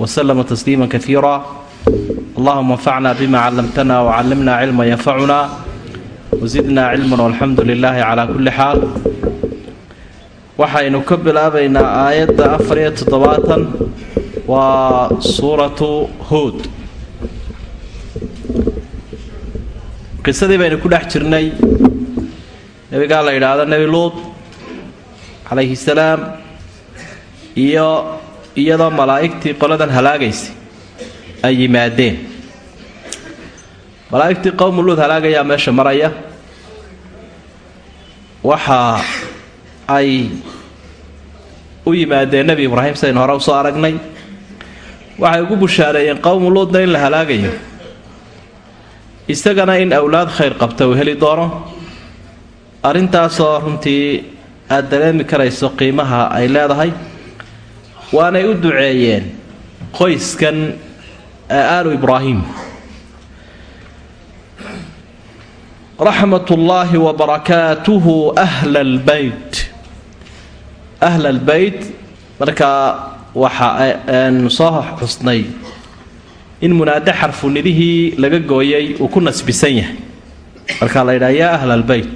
وسلم تسليما كثيرا اللهم انفعنا بما علمتنا وعلمنا علما ينفعنا وزدنا علما والحمد لله على كل حال waxaynu ka bilaabaynaa aayadda afar iyo toddobaatan waa suuratu hood qisadii baynu ku dhex jirnay nebigaa la yidhaahdo nebi luud calayhi salaam iyo iyadoo malaa'igtii qoladan halaagaysay ay yimaadeen. Malaa'igtii qowmu luud halaagayaa meesha maraya. Waxa ay u yimaadeen nebi ibraahim sidaynu hore u soo aragnay. Waxay ugu bushaareeyeen qowmu luudna in la halaagayo. Isagana in awlaad khayr qabta uu heli doono. Arrintaasoo runtii aada dareemi karayso qiimaha ay leedahay waanay u duceeyeen qoyskan aalu ibraahim. Raxmat ullaahi wabarakaatuhu ahla albeyt ahla albeyt markaa waxa aanu soo xusnay in munaade xarfunidihii laga gooyay uu ku nasbisan yahay. Markaa la yidhaha yaa ahla albeyt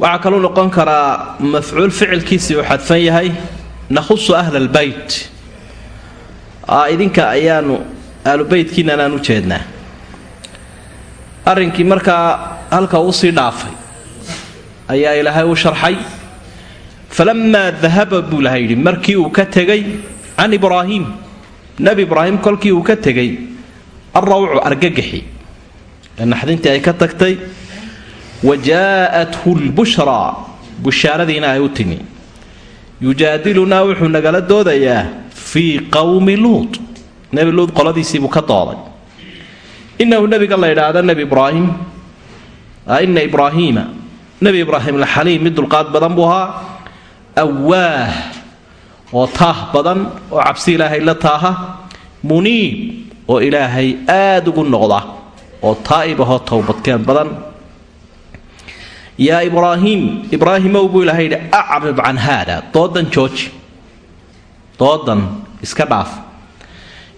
waxaa kaluu noqon karaa mafcuul ficilkiisii uu xadfan yahay nakhusu ahla albeyt idinka ayaanu aalubeytkiinan aan u jeednaa. Arrinkii markaa halka uu sii dhaafay ayaa ilaahay u sharxay falamaa dahaba buu ilahay yidhi markii uu ka tegay can ibraahim nebi ibraahim kolkii uu ka tegay alrawcu argagaxi. Ee naxdintii ay ka tagtay wa jaa'athu lbushraa bushaaradiina ay u timi yujaadilunaa wuxuu nagala doodayaa fii qowmi luud nebi luud qoladiisiibuu ka dooday inahu nebiga la yidhaahdo nebi ibraahim. Ina ibraahiima nebi ibraahim laxaliim mid dulqaad badan buu ahaa. Awaah oo taah badan oo cabsi ilaahay la taaha. Muniib oo ilaahay aada ugu noqda oo taa'ib ahoo towbadkeen badan yaa ibraahim ibraahimow buu ilahay yidhi acrid can haada doodan jooji doodan iska dhaaf.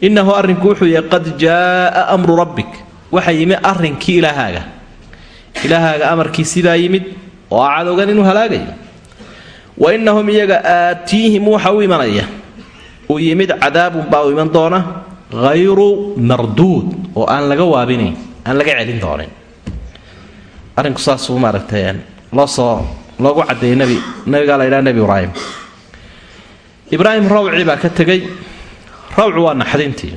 Innahu arrinku wuxuu yahay qad jaaa amru rabbik. Waxa yimi arrinkii ilaahaaga. Ilaahaaga amarkii sidaa yimid oo aa cadowgan inuu halaagayo. Wa innahum iyaga aatiihim waxa u imanaya. Uu yimid cadaabun baa u iman doona hayru marduud oo aan laga waabinayn aan laga celin doonin arrinku saasuu maaragtay loosoo loogu cadeeyay nebi nabigaa la ydhaha nebi ibraahim. Ibraahim rawci baa ka tegay rawcu waa naxdintii.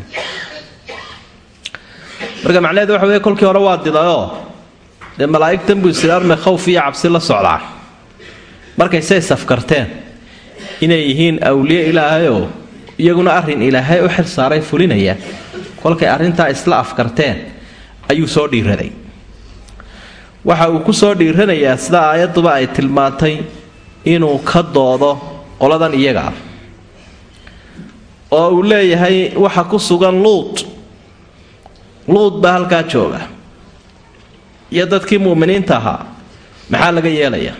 Marka macnaheedu waxa wey kolkii hore waa didayoo dee malaa'igtan buu isiraarme khawf iyo cabsi la socdaa. Markay say safkarteen inay yihiin awliye ilaahayoo iyaguna arrin ilaahay u xil saaray fulinaya kolkay arrintaa isla afkarteen ayuu soo dhiiraday waxa uu ku soo dhiiranayaa sida aayadduba ay tilmaantay inuu ka doodo qoladan iyaga ah. Oo uu leeyahay waxa ku sugan luud luud baa halkaa jooga. Iyo dadkii mu'miniinta ahaa. Maxaa laga yeelayaa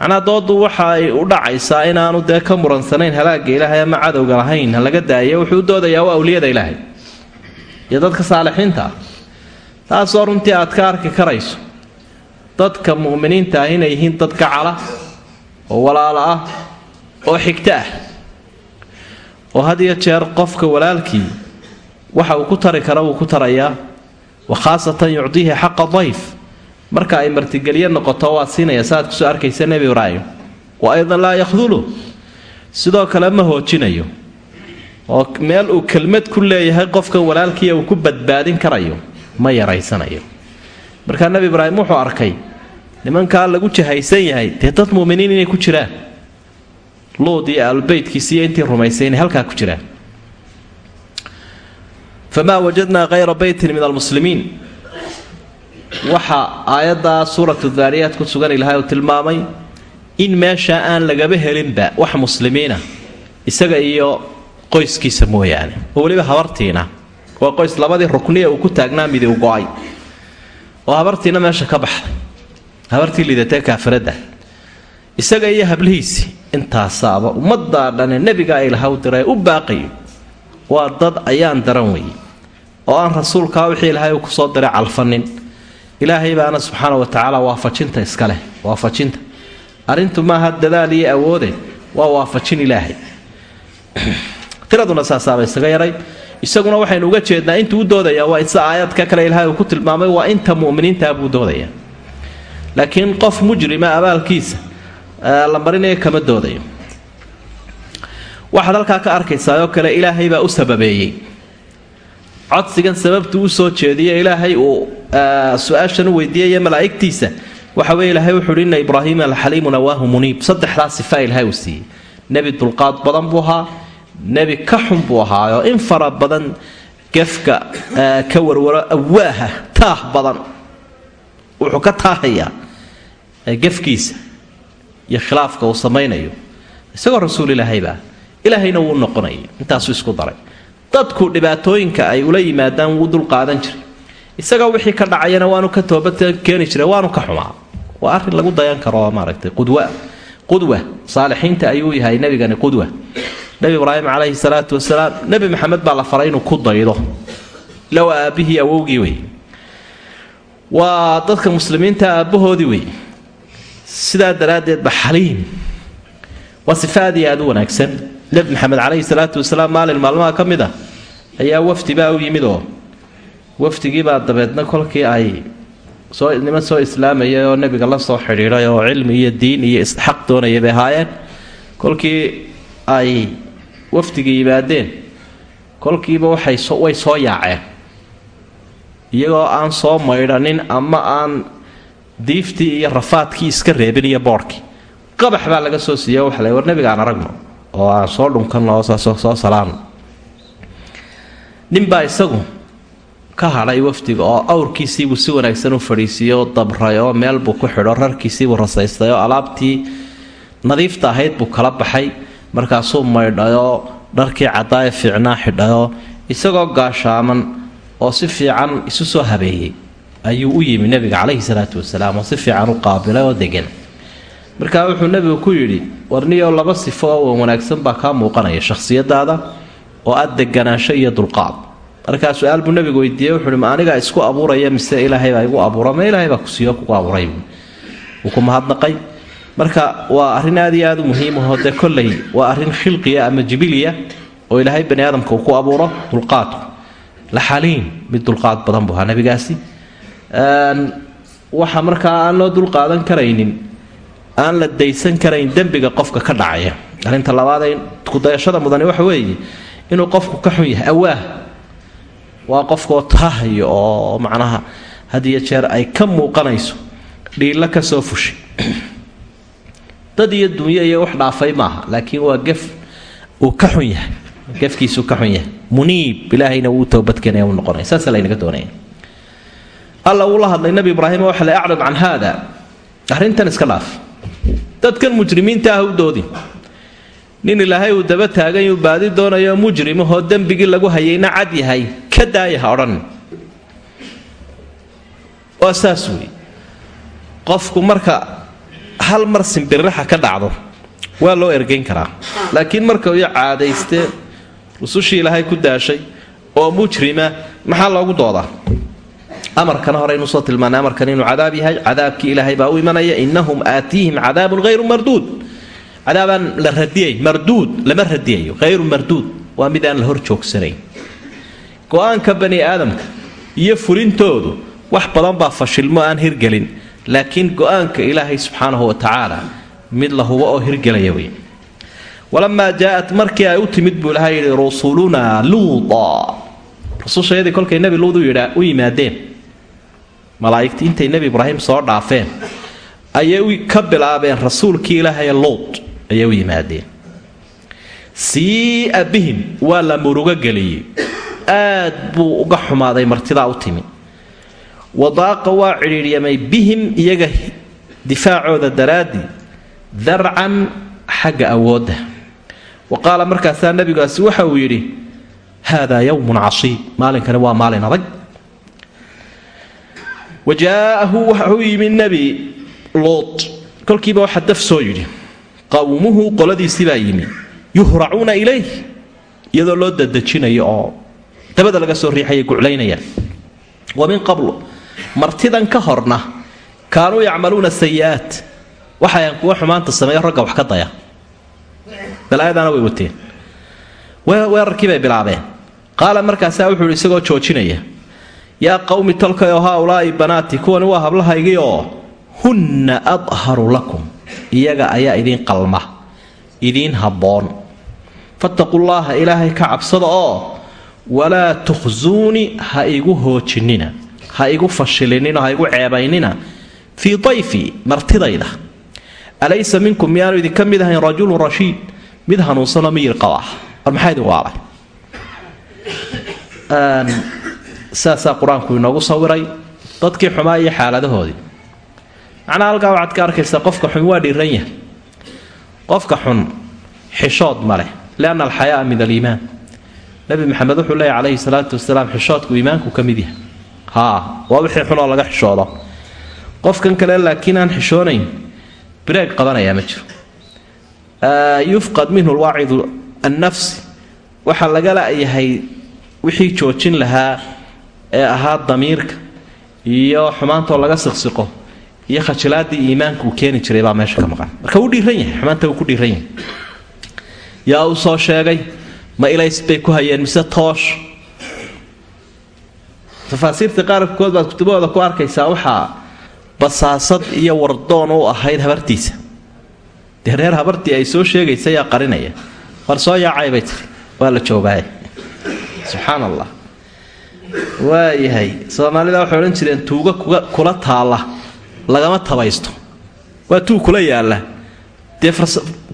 macnaa dooddu waxa ay u dhacaysaa inaanu dee ka muransanayn halaagga ilaahay ama cadowga lahayn laga daayo wuxuu u doodayaa waa awliyada ilaahay. Iyo dadka saalixiinta ah taasoo runtii aad ka arki karayso dadka mu'miniinta ah inay yihiin dad gacala oo walaalo ah oo xigto ah. Oo had iyo jeer qofka walaalkii waxa uu ku tari kara wuu ku tarayaa wa khaasatan yucdiihi xaqa dayf. Marka ay martigelyo noqoto waa siinaya saaad ku soo arkaysa nebi ibraahim. Wa aydan laa yakhdulu sidoo kale ma hoojinayo. Oo meel uu kelmad ku leeyahay qofka walaalkiia uu ku badbaadin karayo ma yaraysanayo markaa nebi ibraahim wuxuu arkay nimankaa lagu jahaysan yahay dee dad muminiin inay ku jiraan? Luud iyo aalubeytkiisiiyo intii rumaysay inay halkaa ku jiraan. Famaa wajadnaa kayra beytin min almuslimiin. Waxa aayaddaa suuratu daariyaat ku sugan ilahay uu tilmaamay in meesha aan lagaba helinba wax muslimiina isaga iyo qoyskiisa mooyaane. Oo weliba habartiina. Waa qoys labadii rukniya uu ku taagnaa midi u go'ay oo habartiina meesha ka baxday habartii lidatee kaafiradda isaga iyo hablihiisii intaasaaba ummaddaa dhane nebiga ay lahaw diray u baaqayo waa dad ayaan daran weeye oo aan rasuulkaa wixii ilaahay uu ku soo diray calfanin ilaahay baana subxaana wa tacaala waafajinta iska leh waafajinta. Arrintu maaha dadaal iyo awoode waa waafajin ilaahay. Tiraduna saasaaba isaga yaray isaguna waxaynu uga jeednaa intuu u doodayaa waa isa aayadka kale ilaahay uu ku tilmaamay waa inta mu'miniintaa buu doodaya. Laakiin qof mujrima abaalkiisa la marinaya kama doodayo. Waxaad halkaa ka arkaysaa oo kale ilaahay baa u sababeeyey. Codsigan sababtu u soo jeediye ilaahay uu su'aashan u weydiiyaya malaa'igtiisa. Waxa weye ilaahay wuxuuhi ina ibraahiima alxaliimu nawaahu muniib. Saddexdaa sifa ilaahay uu siiyey. Nebi dulqaad badan buu ahaa nebi ka xun buu ahaayoo in fara badan gefka ka warwaro awaaha taah badan wuxuu ka taahayaa gefkiisa iyo khilaafka uu samaynayo. Isagoo rasuul ilaahaybaa ilaahayna wuu noqonayay intaasuu isku daray. Dadku dhibaatooyinka ay ula yimaadaan wuu dulqaadan jiray. Isaga wixii ka dhacayana waanu ka toobad keeni jiray waanu ka xumaa. Waa arrin lagu dayan karo maaragtay qudwa qudwa saalixiinta ayuu yahay nebigani qudwa nebi ibraahim calayhi salaatu wasalaam nebi maxamed baa la faray inuu ku daydo. Low aabbihii awowgii wey. Waa dadka muslimiinta aabbahoodii wey. Sidaa daraaddeed ba xaliim. Waa sifa aad u wanaagsan. Nebi maxamed calayhi salaatu wasalaam maalin maalmaha ka mid ah ayaa wafdi baa u yimid oo wafdigiibaa dabeedna kolkii ay soo niman soo islaamayay oo nebiga la soo xidhiidhay oo cilmi iyo diin iyo isxaq doonaya bay ahaayeen. Kolkii ay wafdigii yimaadeen kolkiiba waxay way soo yaaceen. Iyagoo aan soo maydhanin ama aan diiftii iyo rafaadkii iska reebin iyo boodhkii qabax baa laga soo siiya waxa la war nebiga aan aragno oo aan soo dhunkanno oo soo salaano ninbaa isagu ka hadhay wafdiga oo awrkiisiibuu si wanaagsan u fadhiisiiyo dabray oo meel buu ku xidho rarkiisiibuu rasaystay oo alaabtii nadiifta ahayd buu kala baxay markaasuu maydhayoo dharkii cadaaye fiicnaa xidhayoo isagoo gaashaaman oo si fiican isu soo habeeyey ayuu u yimi nebiga calayhi salaatu wasalaam oo si fiican u qaabilay oo degan markaa wuxuu nebigu ku yidhi warniyo laba sifo oo wanaagsan baa kaa muuqanaya shakhsiyadaada oo aad deganaansho iyo dulqaad. Markaa su'aal buu nebigu weydiiyey wuxuuhi ma anigaa isku abuuraya mise ilaahay baa igu abuura ma ilaahay baa kusiiyo kugu abuuray? Wuu ku mahadnaqay marka waa arrin aad iyo aad u muhiimahoo dee kolley waa arrin khilqiya ama jibiliya oo ilaahay bani aadamka uu ku abuuro dulqaadku laxaliin mid dulqaad badan buu ahaa nebigaasi. Waxa markaa aan loo dulqaadan karaynin aan la daysan karayn dembiga qofka ka dhacaya. Arrinta labaadee kudayashada mudani waxa weeye inuu qofku ka xun yahay awaah waa qofkaoo taahayo oo macnaha had iyo jeer ay ka muuqanayso dhiilla ka soo fushay dad iyo dunyo iyo wax dhaafay maaha laakiin waa gef uu ka xun yahay gefkiisuu ka xun yahay. Muniib ilaahayna wuu toobadkeenaya u noqonaya. Saasa laynaga doonaya. Alla uu la hadlay nabi ibraahim waxa la acrab can haada. Arrintan iska dhaaf. Dadkan mujrimiinta ah u doodi. Nin ilaahay uu daba taagan uu baadi doonayo mujrimahoo dembigii lagu hayayna cad yahay ka daaya ha odhan. Waa saas wey qofku marka hal mar simbirraxa ka dhacdo waa loo ergayn karaa. Laakiin marka uu caadayste rusushii ilaahay ku daashay oo mujrima maxaa loogu doodaa amarkana hore inuu soo tilmaanay amarkan inuu cadaab yahay cadaabkii ilaahay baa u imanaya innahum aatiihim cadaabun hayru marduud. Cadaabaan la radiyay marduud lama radiyayo hayru marduud waa mid aan la hor joogsanayn. Go'aanka bani aadamka iyo fulintoodu wax badan baa fashilmo aan hirgelin laakiin go'aanka ilaahay subxaanahu wa tacaala mid la hubo oo hirgelaya wey walamaa jaaat markii ay u timid buu ilahay yidhi rusulunaa luuda. Rusushayadii kolkay nebi luud u yimaadeen. Malaa'igtii intay nebi ibraahim soo dhaafeen ayay ka bilaabeen rasuulkii ilaahay luud ayay u yimaadeen. Siia bihim waa la murugo geliyey. Aad buu uga xumaaday martidaa u timi wadaaqa waa cidhiidhyamay bihim iyaga difaacooda daraaddii darcan xagga awoodda wa qaala markaasaa nebigaasi waxa uu yidhi haadaa yowmun casiib maalinkani waa maalin adag. Wa jaa'ahu waxa u yimi nebi luut kolkiiba waxa daf soo yidhi qowmuhu qoladiisii baa yimi yuhracuuna ilayh iyadoo loo dadejinayo oo dabada laga soo riixayay guclaynayaan wa min qablu martidan ka horna kaanuu yacmaluuna sayi'aat. Waxayan kuwa xumaanta sameeyo ragga wax ka daya. Balaayadaana way wateen. Weerarkii bay bilaabeen. Qaala markaasaa wuxuu ihi isagoo joojinaya yaa qawmi tolkayo haaulaa'i banaati kuwani waa hablahaygii oo hunna adharu lakum. Iyaga ayaa idiin qalma idiin habboon. Fattaqullaaha ilaahay ka cabsada oo walaa tukhsuunii ha igu hoojinina ha igu fashilinino ha igu ceebaynina fii dayfii martidayda. Alaysa minkum miyaanu idinka mid ahayn rajulun rashiid mid hanuunsanoo miyir qaba. War maxaa idin waalay saasaa qur'aanku inoogu sawiray dadkii xumaa iyo xaaladahoodii. Macnaha halkaa waxaad ka arkaysaa qofka xun waa dhiiran yahay. Qofka xun xishood ma leh lianna alxayaaa min aliimaan. Nabi maxamed wuxuu leeyahy calayhi salaatu wasalaam xishoodku iimaanku ka mid yahay waa wixii xunoo laga xishoodo qofkan kale laakiin aan xishoonayn bireeg qabanayaa ma jiro. Yufqad minhu lwaacidu annafsi. Waxaa laga la'yahay wixii joojin lahaa ee ahaa damiirka iyo xumaantoo laga siqsiqo iyo khajilaadii iimaanka uu keeni jiray baa meesha ka maqan. Marka wuu dhiiran yahay xumaanta wuu ku dhiiran yahay. Yaa uu soo sheegay ma ilays bay ku hayeen mise toosh tafaasiirta qaarkood baad kutubahooda ku arkaysaa waxaa basaasad iyo wardoon u ahayd habartiisa. Dee reer habartii ay soo sheegaysa yaa qarinaya. War soo yaacay bay tiri waa la joogaaye subxaan allah waayahay soomaalida waxay odhan jireen tuuga kula taalla. Lagama tabaysto. Waa tuug kula yaalla. Dee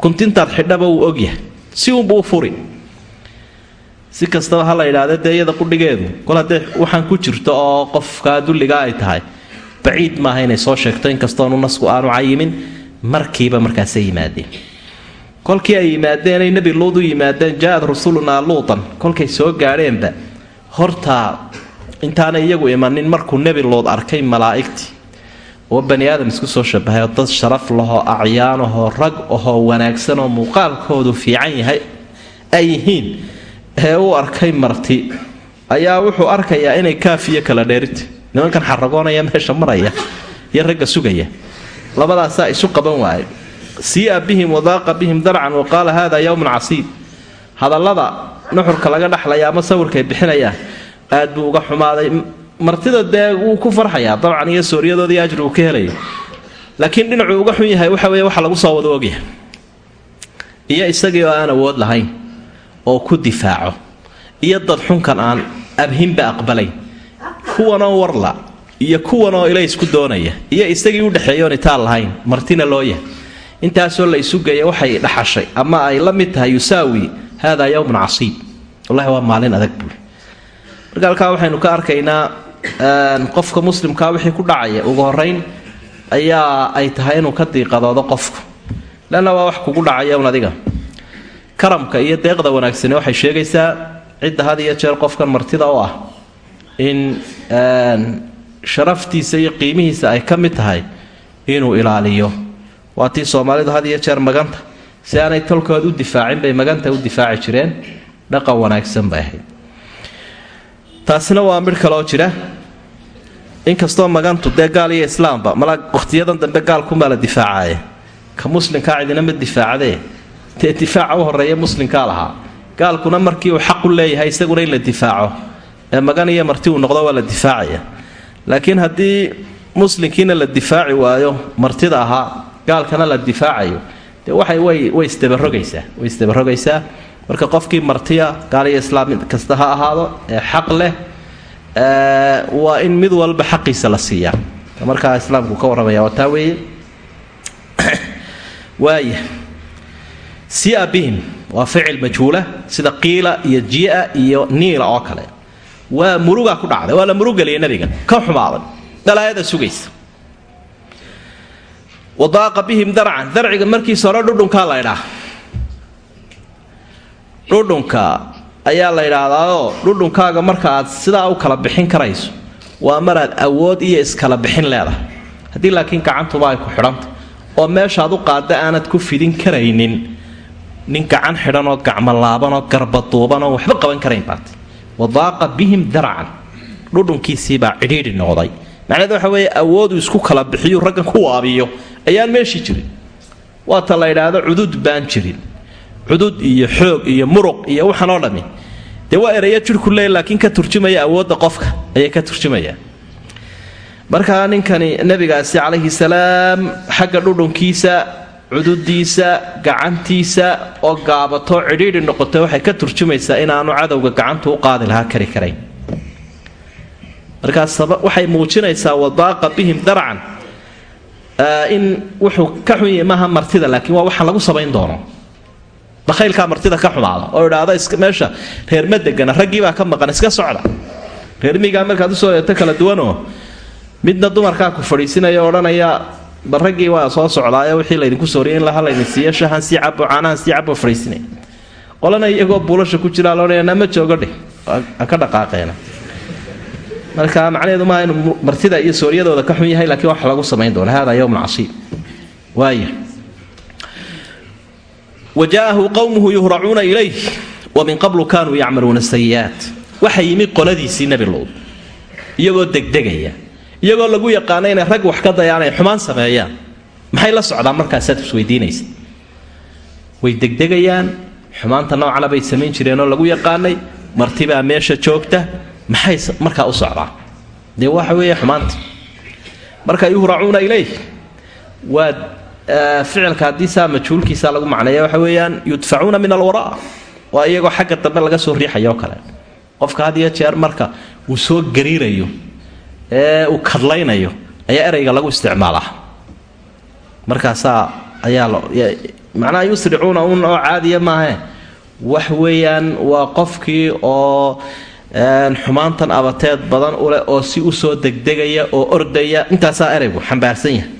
kuntintaad xidhaba wuu ogyahay si uunbuu u furi si kastaba ha la yidhaahda dee iyada qudhigeedu kol haddee waxaan ku jirto oo qofkaa dulligaa ay tahay baciid maaha inay soo sheegto inkastoonu nasku aanu cayimin markiiba markaasay yimaadeen. Kolkii ay yimaadeenay nebi luud u yimaadeen jaa-ad rusulunaa kolkay soo gaadheenba hortaa intaanay iyagu imanin markuu nebi luud arkay malaa'igtii oo bani aadam isku soo shabahay oo dad sharaf lahoo acyaanahoo rag ahoo wanaagsan oo muuqaalkoodu fiican yahay ay yihiin ee uu arkay marti ayaa wuxuu arkayaa inay kaafiyo kala dheerita nimankan xaragoonaya meesha maraya iyo ragga sugaya. Labadaasaa isu qaban waaye. Siia bihim wadaaqa bihim darcan wa qaala hada yowmun casiib. Hadallada nuxurka laga dhaxlaya ama sawirkay bixinayaan aad buu uga xumaaday. Martida dee wuu ku farxayaa dabcan iyo sooryadoodii ajri uu ka helayo laakiin dhinacuu uga xun yahay waxa weeye waxa lagu soo wada ogyahay iyo isagii oo aan awood lahayn oo ku difaaco. Iyo dad xunkan aan abhinba aqbalayn kuwanoo warla iyo kuwanoo ilaysku doonaya iyo isagii u dhexeeyoon itaal lahayn martina loo yahay intaasoo la isugaya waxay dhaxashay ama ay la mid tahay yusaawi hada yowmun casiib. Wallahi waa maalin adag buuli marka halkaa waxaynu ka arkaynaa qofka muslimkaa wixii ku dhacaya ugu horeyn ayaa ay tahay inuu ka diiqadoodo qofku. Leanna waa wax kugu dhacaya un adiga karamka iyo deeqda wanaagsani waxay sheegaysaa cidda had iyo jeer qofkan martida u ah in sharaftiisa iyo qiimihiisa ay ka mid tahay inuu ilaaliyo. Waa tii soomaalidu had iyo jeer maganta. Si aanay tolkood u difaacin bay maganta u difaaci jireen. Dhaqan wanaagsan bay ahayd. Taasina waa midh kaleoo jira. Inkastoo magantu dee gaal iyo islaamba mala wakhtiyadan dambe gaalkunbaa la difaacaaye. Ka muslimkaa cidina ma difaacdee dee difaaca u horreeya muslimkaa lahaa. Gaalkuna markii uu xaq u leeyahay isaguna in la difaaco. Ee magan iyo marti uu noqdo waa la difaacaya. Laakiin haddii muslimkiina la difaaci waayo martida ahaa gaalkana la difaacayo dee waxay way way isdabarogaysaa way isdabarogaysaa marka qofkii martiya gaal iyo islaam kasta ha ahaado ee xaq leh waa in mid walba xaqiisa la siiyaa. Markaa islaamku ka warramaya waa taa weeye. Waaya sia bihim waa ficil majhuula sida qiila iyo jia iyo niila oo kale. Waa murugaa ku dhacday waa la murugeliya nabiga ka xumaaday dhalaayada sugaysa. Wadaaqa bihim darcan darciga markiisa hore dhudhunkaa la ydhaa dhudhunka ayaa la ydhaahdaao dhudhunkaaga marka aad sidaa u kala bixin karayso waa maraad awood iyo iskala bixin leedahay. Haddii laakiin gacantuba ay ku xidhanta oo meeshaad u qaada aanad ku fidin karaynin nin gacan xidhanoo gacmo laabanoo garbaduubanoo waxba qaban karayn baat wadaaqa bihim darcan. Dhudhunkiisiibaa cidhiidhi noqday. Macnaheed waxa weeye awooduu isku kala bixiyu raggan ku waabiyo ayaan meeshii jirin. Waata la ydhaahdo cudud baan jirin. Cudud iyo xoog iyo muruq iyo waxaan oo dhammi dee waa eraya jirku leey laakiin ka turjumaya awoodda qofka ayay ka turjumayaan markaa ninkani nabigaasi calayhi salaam xagga dhudhunkiisa cududiisa gacantiisa oo gaabato cidhiidhi noqotay waxay ka turjumaysaa inaanu cadowga gacantu u qaadi lahaa kari karayn. Markaas waxay muujinaysaa wadaaqa bihim darcan in wuxuu ka xun yahay maaha martida laakiin waa waxaan lagu samayn doono. Bakhaylkaa martida ka xumaada oo idhaahda meesha reer ma degana raggiibaa ka maqan iska socda. Reermigaa markaad u soo eegto kala duwanoo midna dumarkaa ku fadhiisinaya odhanaya ba raggii waa soo socdaayo wixii laydinku sooriyay in laha laydin siiyo shahan sii cabo caanahan sii cabo fadhiisinaya qolana iyagoo buulasha ku jiraa loodhanaya nama joogo dheh. Ka dhaqaaqeena. Marka macnaheedu maaha inuu martida iyo sooryadooda ka xun yahay laakiin wax lagu samayn doona hada yowmun casiib. Waaya wajaahu qowmuhu yuhracuuna ilayh wa qablu kaanuu yacmaluuna sayi'aat waxa yimi qoladiisii nebi luud iyagoo degdegaya iyagoo lagu yaqaano inay rag wax ka dayaan ay xumaan sameeyaan. Maxay la socdaan markaasaad isweydiinaysa way degdegayaan xumaanta noocana bay samayn jireenoo lagu yaqaanay martibaa meesha joogta maxay markaa u socdaan? Dee waxa weeye xumaanta. Marka yuhracuuna ilayh waa ficilka haddii saa majhuulkiisa lagu macneeya waxa weeyaan yudfacuuna min alwaraa waa iyagoo xagga dambe laga soo riixayoo kale. Qofka had iyo jeer marka uu soo gariirayo ee uu kadlaynayo ayaa ereyga lagu isticmaalaa. Markaasaa ayaa macnaha yusricuuna un oo caadiya maahe. Wax weeyaan waa qofkii oo xumaantan abateed badan uleh oo si u soo degdegaya oo ordaya. Intaasaa ereygu xambaarsan yahay.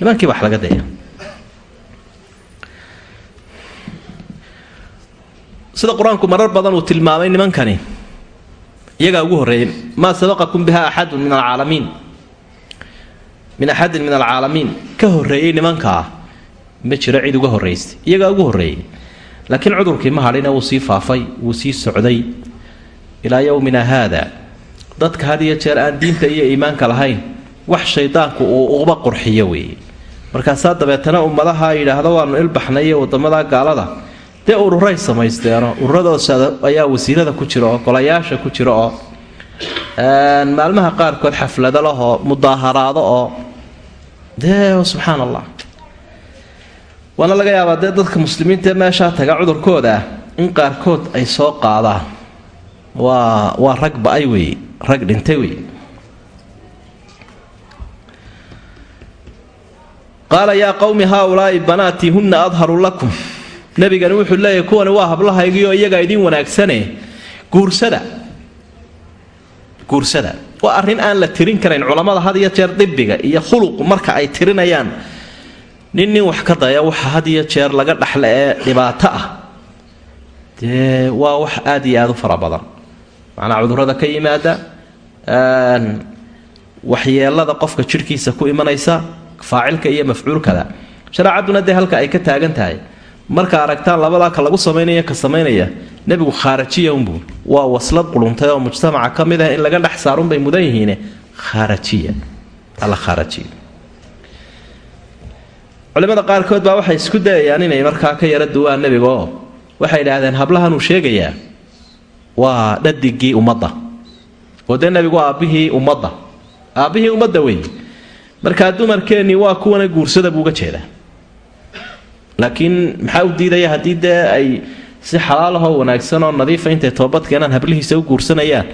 Nimankii wax laga daya sida qur'aanku marar badan uu tilmaamay nimankani iyagaa ugu horreeyay maa sabaqakum biha axadun min alcaalamiin? Min axadin min alcaalamiin. Ka horreeyey nimankaa ma jiro cid uga horraysay iyagaa ugu horreeyey. Laakiin cudurkii ma hadhina wuu sii faafay wuu sii socday. Ilaa yowmina haada. Dadka had iyo jeer aan diinta iyo iimaanka lahayn wax shaydaanku uu uba qurxiyo weeye. Markaasaa dabeetana ummadaha yidhaahdo waanu ilbaxnay waddamada gaalada dee ururay samaysteeno ururadoosa ayaa wasiirada ku jira oo golayaasha ku jira oo maalmaha qaarkood xaflado lahoo mudaaharaado oo dee subxaan allah waana laga yaabaa dee dadka muslimiinta ee meeshaa taga cudurkooda in qaarkood ay soo qaadaan. Waa waa rag ba'ay wey rag dhintay wey qaala yaa qowmi haaulaai banaatii hunna adharu lakum nebigani wuxuu leeyahy kuwani waa hablahaygiioo iyagaa idiin wanaagsane. Guursada. Guursada. Waa arrin aan la tirin karayn culammada had iyo jeer dibiga iyo khuluqu marka ay tirinayaan. Nin nin wax ka daya waxa had iyo jeer laga dhaxla ee dhibaato ah. Dee waa wax aad iyo aad u fara badan. Macnaa cudurrada ka yimaada waxyeelada qofka jidhkiisa ku imanaysa faacilka iyo mafcuulkada. Shareecadduna dee halka ay ka taagan tahay marka aragtaan labadaa ka lagu samaynaya ka samaynaya nebigu khaarajiya unbuu waa waslad quruntay oo mujtamaca ka mid ah in laga dhex saarunbay mudan yihiine. Khaarajiya. Alla khaarajiya. Culimada qaarkood baa waxay isku dayayaan inay markaa ka yara duwaan nebiga oo waxay idhaahdeen hablahanuu sheegayaa. Waa dhadigii ummadda. Oo dee nebigu aabbihii ummadda. Aabbihii ummadda wey markaa dumarkeennii waa kuwana guursada buuga jeedaa laakiin maxaa u diidaya haddii dee ay si xalaalahoo wanaagsan oo nadiifa intay toobadkeenaan hablihiisa u guursanayaan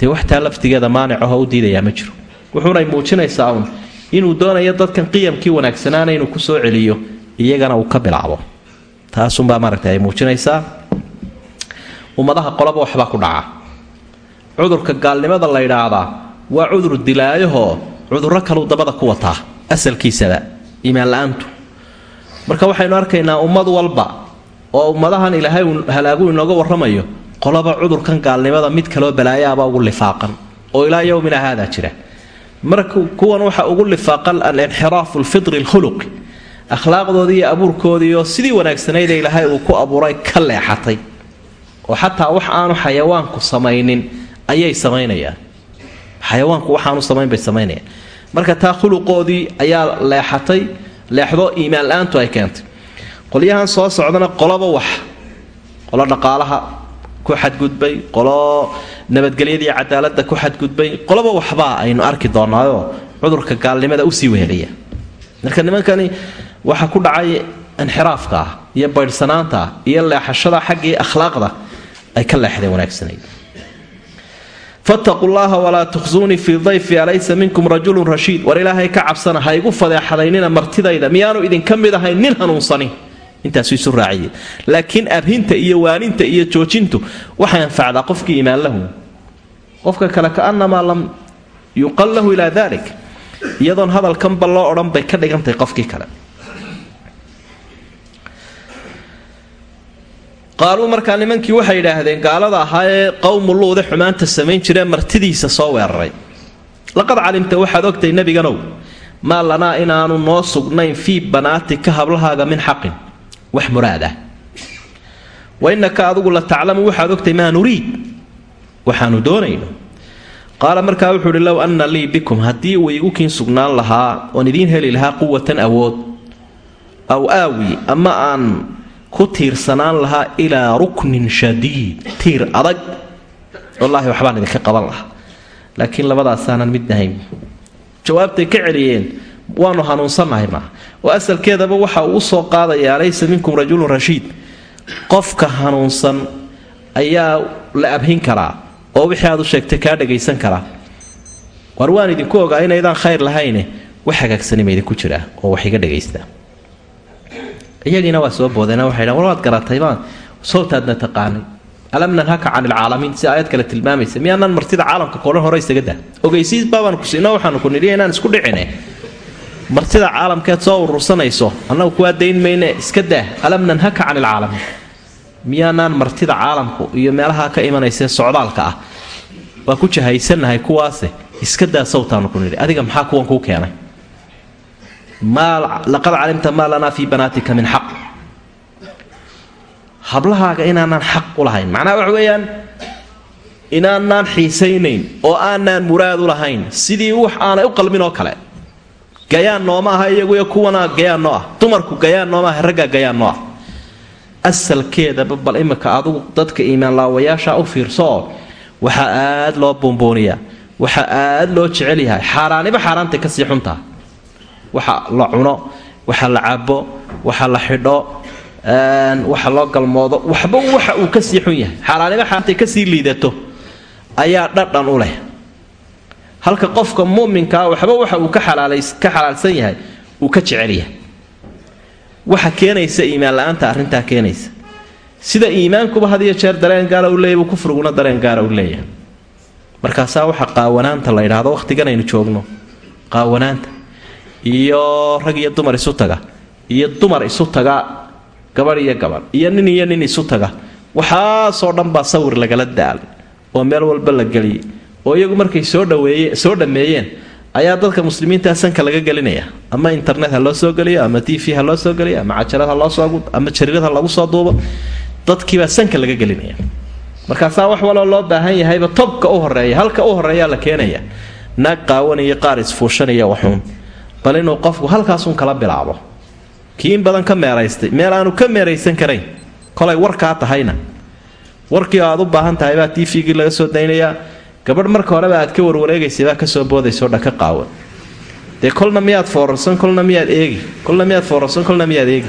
dee waxtaa laftigeeda maanicahoo u diidayaa ma jiro. Wuxuunay muujinaysaa uun inuu doonayo dadkan qiyamkii wanaagsanaana inuu ku soo celiyo iyagana uu ka bilaabo. Taasunbaa maaragta ay muujinaysaa. Ummadaha qolaba waxbaa ku dhaca. Cudurka gaalnimada la ydhaahdaa waa cudur dilaayahoo cudurro kaluu dabada ku wataa asalkiisaba iimaan la'aantu marka waxaynu arkaynaa ummad walba oo ummadahan ilaahay uu halaagu inooga warramayo qolaba cudurkan gaalnimada mid kaloo balaayaaba ugu lifaaqan oo ilaa yowmina haadaa jira. Marka kuwan waxa ugu lifaaqan alinxiraafu alfidri alkhuluqi akhlaaqdoodii iyo abuurkoodiioo sidii wanaagsanaydee ilaahay uu ku abuuray ka leexatay. Oo xataa wax aanu xayawaanku samaynin ayay samaynayaan. Xayawaanku waxaanu samayn bay samaynayaan. Marka taa khuluqoodii ayaa leexatay leexdo iimaan la'aantu ay keentay. Qolyahan soo socdana qoloba wax. Qolo dhaqaalaha ku xadgudbay qolo nabadgelyadii cadaaladda ku xadgudbay qoloba waxbaa aynu arki doonaayoo cudurka gaalnimada u sii weheliya marka nimankani waxa ku dhacay inxiraafka ah iyo baydhsanaanta ah iyo leexashada xaggii akhlaaqda ay ka leexdeen wanaagsanayd fattaquu llaha walaa tukhsuunii fii dayfi alaysa minkum rajulun rashiid. War ilaahay ka cabsana ha igu fadeexadaynina martidayda. Miyaanu idinka mid ahayn nin hanuunsani. Intaasu isu raaciyeen laakiin abhinta iyo waaninta iyo joojintu waxay anfacdaa qofkii iimaan lahu. Qofka kale kaanamaa lam yuqal lahu ilaa dalik iyadoon hadalkanba loo odhan bay ka dhigantahay qofkii kale qaaluu markaa nimankii waxay idhaahdeen gaalada ahaa ee qowmu luude xumaanta samayn jiree martidiisa soo weeraray. Laqad calimta waxaad ogtay nebiganow maa lanaa inaanu noo sugnayn fii banaatika hablahaaga min xaqin. Wax muraad ah wa innaka adugu la taclamu waxaad ogtay maa nuriid. Waxaanu doonayno. Qaala markaa wuxuu uhi low anna lii bikum haddii uu igu kiin sugnaan lahaa oon idiin heli lahaa quwatan awood aw aawi ama aan ku tiirsanaan lahaa ilaa ruknin shadiid tiir adag. Wallaahi waxbaan idinka qaban lahaa. Laakiin labadaasaanan midnahayn jawaabtay ka celiyeen waanu hanuunsannahay maaha oo asalkeedaba waxa uu u soo qaadayaa laysa minkum rajulun rashiid qofka hanuunsan ayaa la abhin karaa oo wixii aad u sheegtay kaa dhagaysan karaa. War waan idinku ogaa inaydaan khayr lahayne wax hagaagsanima idinku jiraa oo wax iga dhagaystaa iyagiina waa soo boodeen waxay dhan war waad garatay baan sowtaadna taqaanay. Alam nanhaka can ilcaalamiin si aayad kale tilmaamaysa miyaanaan martida caalamka koodhan hore isaga dah ogeysiis baabaan ku siino waxaanu ku nidhi inaan isku dhicine. Martida caalamkeed soo urursanayso annagu kuwaa dayn mayne iska daah alam nanhaka can ilcaalamiin miyaanaan martida caalamku iyo meelaha ka imanaysa socdaalka ah waa ku jahaysannahay kuwaase iska daa sawtaanu ku nidhi. Adiga maxaa kuwan kuu keenay laqad calimta maa lanaa fii banaatika min xaq. Hablahaaga inaanaan xaq u lahayn. Macnaha waxa weeyaan inaanaan xiisaynayn oo aanaan muraad u lahayn. Sidii wax aanay u qalmin oo kale. Gayaan nooma aha iyaguyo kuwana gayaan noo ah. Dumarku gayaan nooma aha raggaa gayaan noo ah. Asalkeedaba bal imika adugu dadka iimaanlaawayaasha u fiirso oo waxaa aad loo buunbuuniyaa. Waxaa aad loo jecel yahay. Xaaraaniba xaaraantay ka sii xuntaa waxa la cuno waxa la cabo waxa la xidho waxa loo galmoodo waxba waxa uu ka sii xun yahay. Xaaraaniba xaaraantay ka sii liidato ayaa dhadhan u leh. Halka qofka muminkaa waxba waxa uu ka xalaalsan yahay uu ka jecel yahay. Waxa keenaysa iimaan la'aanta arrintaa keenaysa. Sida iimaankuba had iyo jeer dareen gaara u leeyahy buu kufriguna dareen gaara u leeyahay. Markaasaa waxa qaawanaanta la yidhaahdo wakhtigan aynu joogno. Qaawanaanta iyo rag iyo dumar isu taga. Iyo dumar isu taga. Gabadh iyo gabadh iyo nin iyo nin isu taga. Waxaasoo dhan baa sawir lagala daalay oo meel walba la geliyay oo iyagu markay soo dhaweeye soo dhammeeyeen ayaa dadka muslimiintaa sanka laga gelinaya. Ama internet ha loo soo geliyo ama t v ha loo soo geliyo ama cajalad ha loosoo ama jariirad ha lagu soo duubo dadkiibaa sanka laga gelinaya. Markaasaa wax waloo loo baahan yahayba tobka u horreeya halka u horeeyaa la keenaya. Naag qaawanaiyo qaar isfuushanaya waxuun bal inuu qofku halkaasun kala bilaabo. Kii in badan ka meeraystay. Meel aanu ka meeraysan karayn kolay warkaa tahayna. Warkii aad u baahan tahay baa t v-gii laga soo daynayaa gabadh marka horeba aad ka warwareegaysay baa ka soo boodayso dhaka qaawan. Dee kolna miyaad foorarsan kolna miyaad eegi. Kolna miyaad foorarsan kolna miyaad eegi.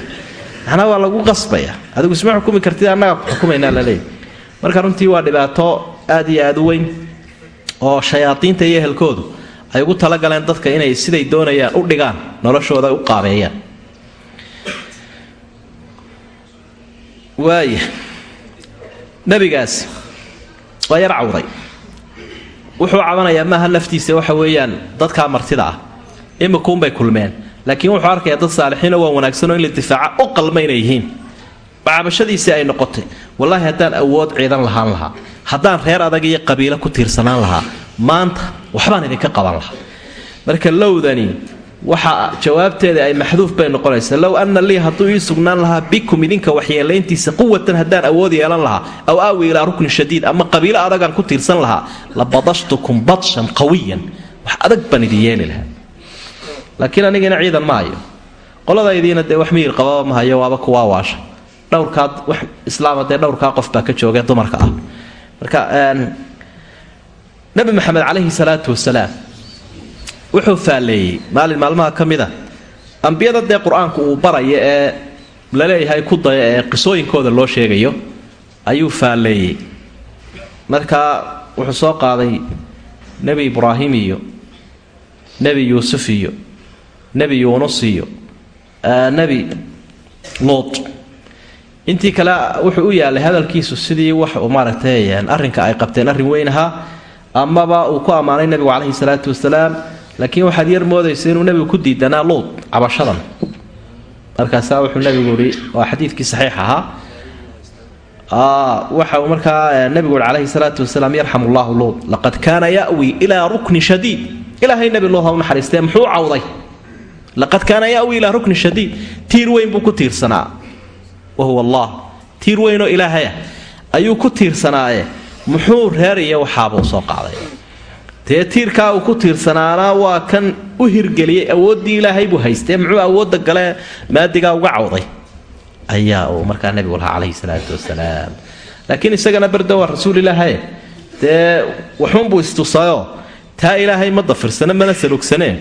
Macnaa waa lagu qasbaya. Adigu isma xukumi kartid annaga ku xukumaynaa laleeyahy marka runtii waa dhibaato aad iyo aad u weyn oo shayaadiinta iyo ehelkoodu ay ugu talagaleen dadka inay siday doonayaan u dhigaan noloshooda u qaabeeyaan. Waaya nabigaasi waa yar cawday wuxuu cabanayaa maaha laftiisa waxa weeyaan dadkaa martida ah. Imikuunbay kulmeen. Laakiin wuxuu arkayaa dad saalixiinoo waa wanaagsanoo in la difaaca u qalma inay yihiin cabashadiisii ay noqotay. Wallaahi haddaan awood ciidan lahaan lahaa. Haddaan reer adag iyo qabiilo ku tiirsanaan lahaa. Maanta waxbaan idinka qaban lahaa. Marka lowdani waxa jawaabteeda ay maxduuf bay noqonaysaa. Low anna lii hadduu ii sugnaan lahaa bikum idinka waxyeelayntiisa quwatan haddaan awood yeelan lahaa aw aawi ilaa ruknin shadiid ama qabiilo adagaan ku tiirsan lahaa la badashtukum badshan qawiyan. Wax adag baan idin yeeli lahaa. Laakiin anigana ciidan ma hayo. Qoladaydiina dee wax miyir qababa ma hayo waaba kuwaa waasha dhowrkaa wax islaama dee dhowrkaa qof baa ka jooga dumarka ah. Marka nabi maxamed calayhi salaatu wasalaam wuxuu faalleeyey maalin maalmaha ka mid a ambiyada dee qur'aanku uu baraya ee la leeyahay ku daya ee qisooyinkooda loo sheegayo ayuu faalleeyey. Markaa wuxuu soo qaaday nebi ibraahim iyo nebi yuusuf iyo nebi yuunus iyo nebi luut. Intii kale wuxuu u yaalay hadalkiisu sidii wax maaragtay arrinka ay qabteen arrin weyn ahaa amaba uu ku ammaanay nebigu calayhi salaatu wasalaam laakiin waxaad yar moodaysa inuu nebigu ku diidanaa luud cabashadan. Markaasaa wuxuu nebigu ihi waa xadiidkii saxiix ahaa. Waxa uu markaa nebigu ihi calayhi salaatu wasalaam yarxam allahu luud laqad kaana ya'wi ilaa rukni shadiid. Ilaahay nebi luud ha u naxariistee muxuu cawday? Laqad kaana ya'wi ilaa rukni shadiid. Tiir weyn buu ku tiirsanaa. Wa huwa allah. Tiir weynoo ilaahaya ayuu ku tiirsanaaye muxuu reer iyo waxaabuu soo qaaday. Dee tiirkaa uu ku tiirsanaana waa kan u hirgeliyey awooddii ilaahay buu haystee muxuu awoodda gale maadigaa uga cawday? Ayaa uu markaa nebigu lahaa calayhi salaatu wasalaam laakiin isagana berdo waa rasuulilaahaye dee waxuunbuu istusayoo taa ilaahay ma dafirsane mana salugsanee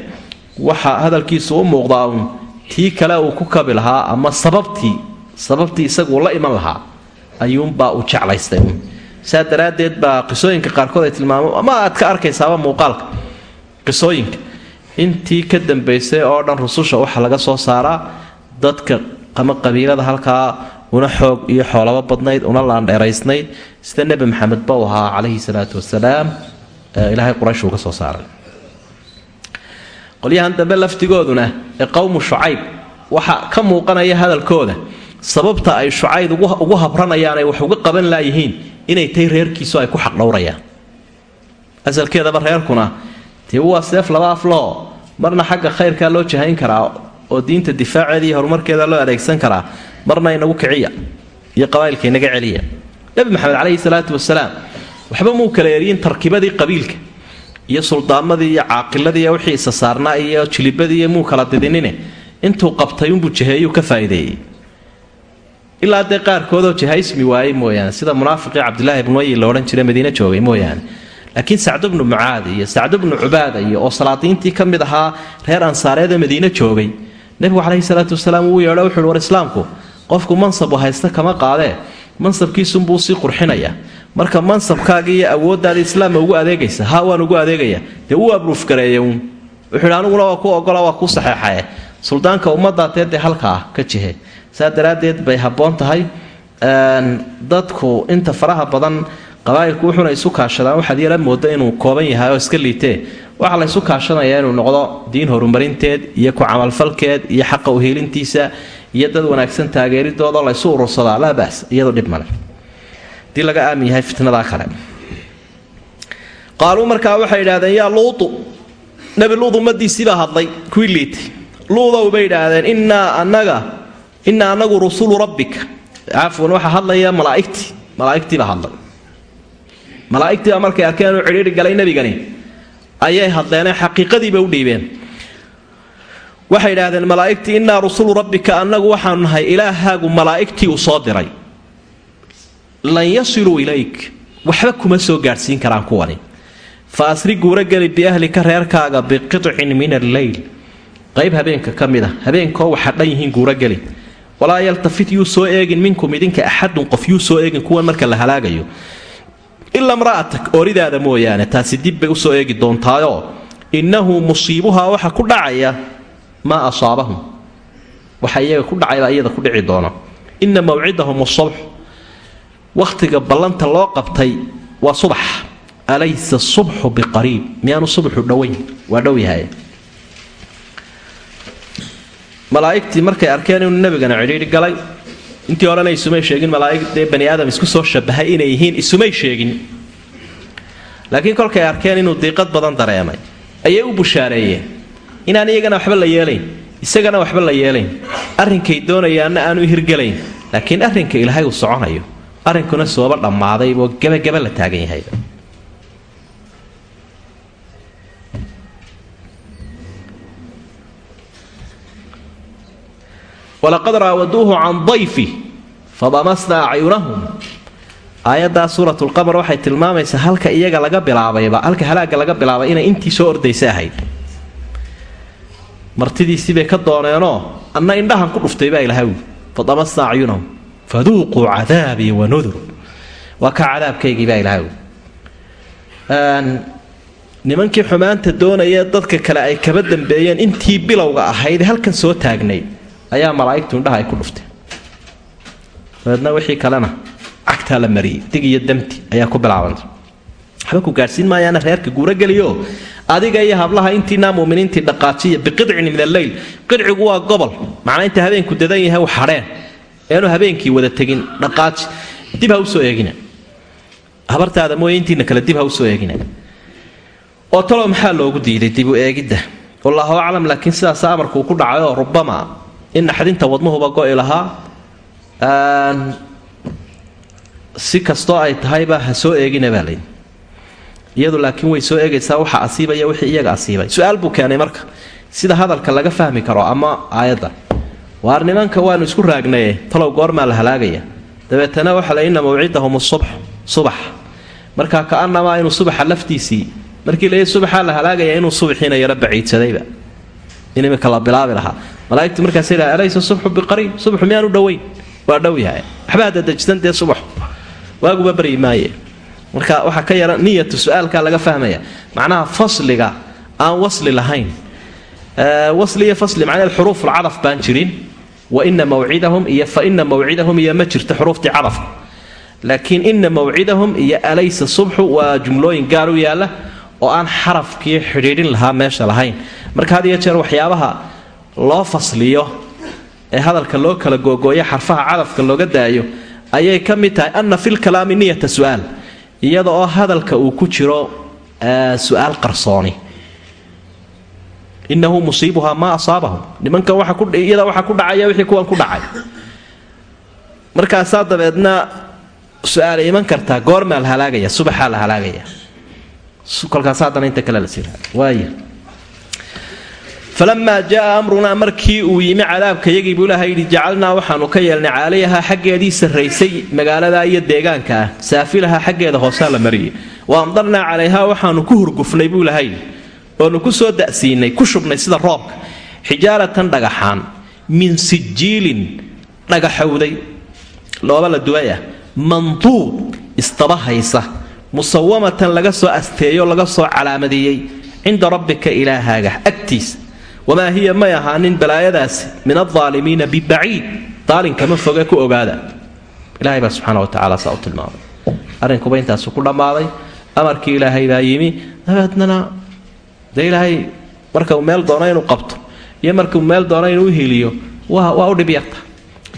waxa hadalkiisu u muuqdaa uun tii kale uu ku kabi lahaa ama sababtii sababtii isaguu la iman lahaa ayuunbaa uu jeclaystay uun saa daraaddeed baa qisooyinka qaarkood ay tilmaamo. Ama aad ka arkaysaaba muuqaalka. Qisooyinka. Intii ka dambaysay oo dhan rususha waxa laga soo saaraa dadka ama qabiilada halkaa una xoog iyo xoolaba badnayd una laandheeraysnayd. Sida nebi maxamed ba u ahaa calayhi salaatu wasalaam ilaahay quraysh uga soo saaray. Qolyahan dambe laftigooduna ee qowmu shucayb waxa ka muuqanaya hadalkooda. Sababta ay shucayd ugu habranayaan ay wax uga qaban laayihiin inay tahay reerkiisu ay ku xaqdhowrayaan. Asalkeedaba reerkuna dee waa seef laba afloo marna xagga khayrkaa loo jahayn karaa oo diinta difaaceeda iyo horumarkeeda loo adeegsan karaa marna inagu kiciya iyo qabaa'ilka inaga celiya. Nebi maxamed caleyhi salaatu wasalaam waxba muu kala eriyin tarkibadii qabiilka iyo suldaamadii iyo caaqiladii wixii isa saarnaa iyo jilibadii iyo muu kala didinine. Intuu qabtay unbuu jaheeyuu ka faa'iideeyey ilaa dee qaarkoodoo jahaysmi waayey mooyaane sida munaafiqii cabdilaahi ibnuwayi la odhan jira madiine joogay mooyaane laakiin sacdu bnu mucaad iyo sacdu bnu cubaada iyo oo salaadiintii ka mid ahaa reer ansaareedee madiine joogay nebigu caleyhi salaatu wasalaam uu yeedho wuxuuhi war islaamku qofku mansabu haysta kama qaadee mansabkiisunbuu sii qurxinaya. Marka mansabkaaga iyo awooddaada islaamma ugu adeegaysa ha waan ugu adeegaya. Dee wuu abruufgareeye uun. Wuxuuhi aniguna waa ku ogola waa ku saxeexaye suldaanka ummaddaatee dee halkaa ka jihe saa bay habboon tahay. Dadku inta faraha badan qabaa'ilku wuxuuna isu kaashadaan waxaad yala mooda inuu kooban yahay oo iska liitee waxaa la ysu kaashanayaa inuu noqdo diin horumarinteed iyo ku camalfalkeed iyo xaqa uheelintiisa iyo dad wanaagsan taageeridooda laysu urursadaa laa bas iyadoo dhib male haddii laga aamin yahay fitnadaa kale. Qaaluu markaa waxay idhahdeen yaa luutu nebi luud ummadiisiibaa hadlay kuwii liitay. Luudow bay idhaahdeen innaa anaga innaa anagu rusulu rabbika. Cafwan waxaa hadlaya malaaigtii malaaigtiibaa hadlay. Malaaigtiibaa markay arkeen inuu cidhiiri galay nebigani. Ayay hadleenee xaqiiqadiiba u dhiibeen. Waxay idhaahdeen malaaigtii innaa rusulu rabbika annagu waxaanu nahay ilaahaagu malaa'igtii uu soo diray. Lan yasiluu ilayk. Waxba kuma soo gaadhsiin karaan kuwani. Fa asri guurageli biahlika reerkaaga biqicin min alleyl qayb habeenka ka mid a habeenkoo waxa dhan yihiin guurageli walaa yaltafit yuu soo eegin minkum idinka axadun qof yuu soo eegin kuwan marka la halaagayo. Ila mra'atak ooridaada mooyaane taasi dib bay u soo eegi doontaayoo innahu musiibuhaa waxa ku dhacaya maa asaabahum. Waxa iyaga ku dhacaybaa iyada ku dhici doona inna mawcidahum asubx wakhtiga ballanta loo qabtay waa subax. Alaysa subxu biqariib. Miyaanu subxu dhowayn waa dhow yahay malaa'igtii markay arkeen inuu nebigana cidhiidhi galay. Intii horena isumay sheegin malaaigdee bani aadam isku soo shabahay inay yihiin isumay sheegin. Laakiin kolkay arkeen inuu diiqad badan dareemay ayay u bushaareeyeen. Inaan iyagana waxba la yeelayn isagana waxba la yeelayn. Arrinkay doonayaanna aanu hirgelayn laakiin arrinka ilaahay uu soconayo. Arrinkuna sooba dhammaadayboo gebagaba la taagan yahay walaqad raawaduuhu can dayfi fadamasna acyunahum aayaddaa suuratulqamar waxay tilmaamaysaa halka iyaga laga bilaabayba halka halaagga laga bilaabay inay intii soo ordaysa ahayd. Martidiisiibay ka dooneenoo anna indhahan ku dhuftay baa ilahay wi fadamasna acyunahum faduuquu wa nudur waa kaa cadaabkaygii baa ilahay wi nimankii xumaanta doonaya dadka kale ay kaba dambeeyeen intii bilowga ahayd halkan soo taagnayd ayaa malaa'igtu indhaha ay ku dhufteen dabeedna wixii kalena cagtaa la mariyey dig iyo damti ayaa ku bilaabantay waxba ku gaadhsiin maayaana reerka guurogeliyo adiga iyo hablaha intiinaa muminiintii dhaqaajiya biqidcin min alleyl qidcigu waa gobol. Macnaa inta habeenku dadan yahay u xadheen eenu habeenkii wada tegin dhaqaaji. Dib ha u soo eegina habartaada mooye intiina kale dib ha u soo eegina oo talow maxaa loogu diiday dib u eegidda? Wallaahu aclam laakiin sidaas amarkuu ku dhacay oo rubama in naxdinta wadmahuba go'i lahaa si kastoo ay tahayba ha soo eegina baa layidhi iyadu laakiin way soo eegaysaa waxa asiibaya wixii iyaga asiibay su'aal buu keenay marka sida hadalka laga fahmi karo ama aayadda waar nimanka waanu isku raagnaye talow goormaa la halaagaya dabeetana waxa la ina mawcidahum subx subax markaa ka'anamaa inuu subaxa laftiisii markii la subaxaa la halaagaya inuu subaxiina yaro baciidsadayba in imika la bilaabi lahaa malaaigtu markaas yidha alaysa subxu biqariib? Subaxu miyaanu dhoweyn waa dhow yahay. Waxba hadadejisan dee subaxu waaguba baryi maaye. Marka waxaa ka yara niyatu su'aalka laga fahmaya. Macnaha fasliga aan wasli lahayn. Wasli iyo fasli macnaheed xuruufulcadaf baan jirin. Wa ina mawcidahum iyo fa ina mawcidahum iyo ma jirto xuruuftii cadafka laakiin ina mawcidahum iyo alaysa subxu waa jumlooyin gaar u yaalla oo aan xarafkii xidhiidhin lahaa meesha lahayn. Marka had iyo jeer waxyaabaha loo fasliyo ee hadalka loo kala googooyo xarfaha cadafka looga daayo ayay ka mid tahay ana filkalaami niyata su'aal. Iyada oo hadalka uu ku jiro su'aal qarsooni. Inahu musiibuhaa maa asaabahum nimankan iyada waxaa ku dhacaya wixii kuwan ku dhacay. Markaasaa dabeedna su'aalay iman kartaa goormaa la halaagaya subaxaa la halaagaya. Kolkaas haddana inta kale la sii waaya falamaa jaa amrunaa markii uu yimi cadaabka yagii buu ilaaha yidhi jacalnaa waxaanu ka yeelnay caalayahaa xaggeedii sarraysay magaalada iyo deegaanka ah saafilahaa xaggeeda hoosaa la mariyay wa amdarnaa calayhaa waxaanu ku hurgufnay buu ilaha yidhi oonu ku soo da'siinay ku shubnay sida roobka xijaaratan dhagaxaan min sijiilin dhagaxowday looba la duway ah istabahaysa musawamatan laga soo asteeyo laga soo calaamadeeyey cinda rabbika ilaahaaga agtiisa wamaa hiya may ahaanin balaayadaasi min aldaalimiina bibaciid daalinkama foge ku ogaada ilahay baa subxaana wa tacala saa u tilmaamay arrinkuba intaasu ku dhammaaday amarkii ilaahay baa yimi dabeednana dee ilaahay marka uu meel doono inuu qabto iyo markuu meel doono inuu u hiliyo waa u dhibyarta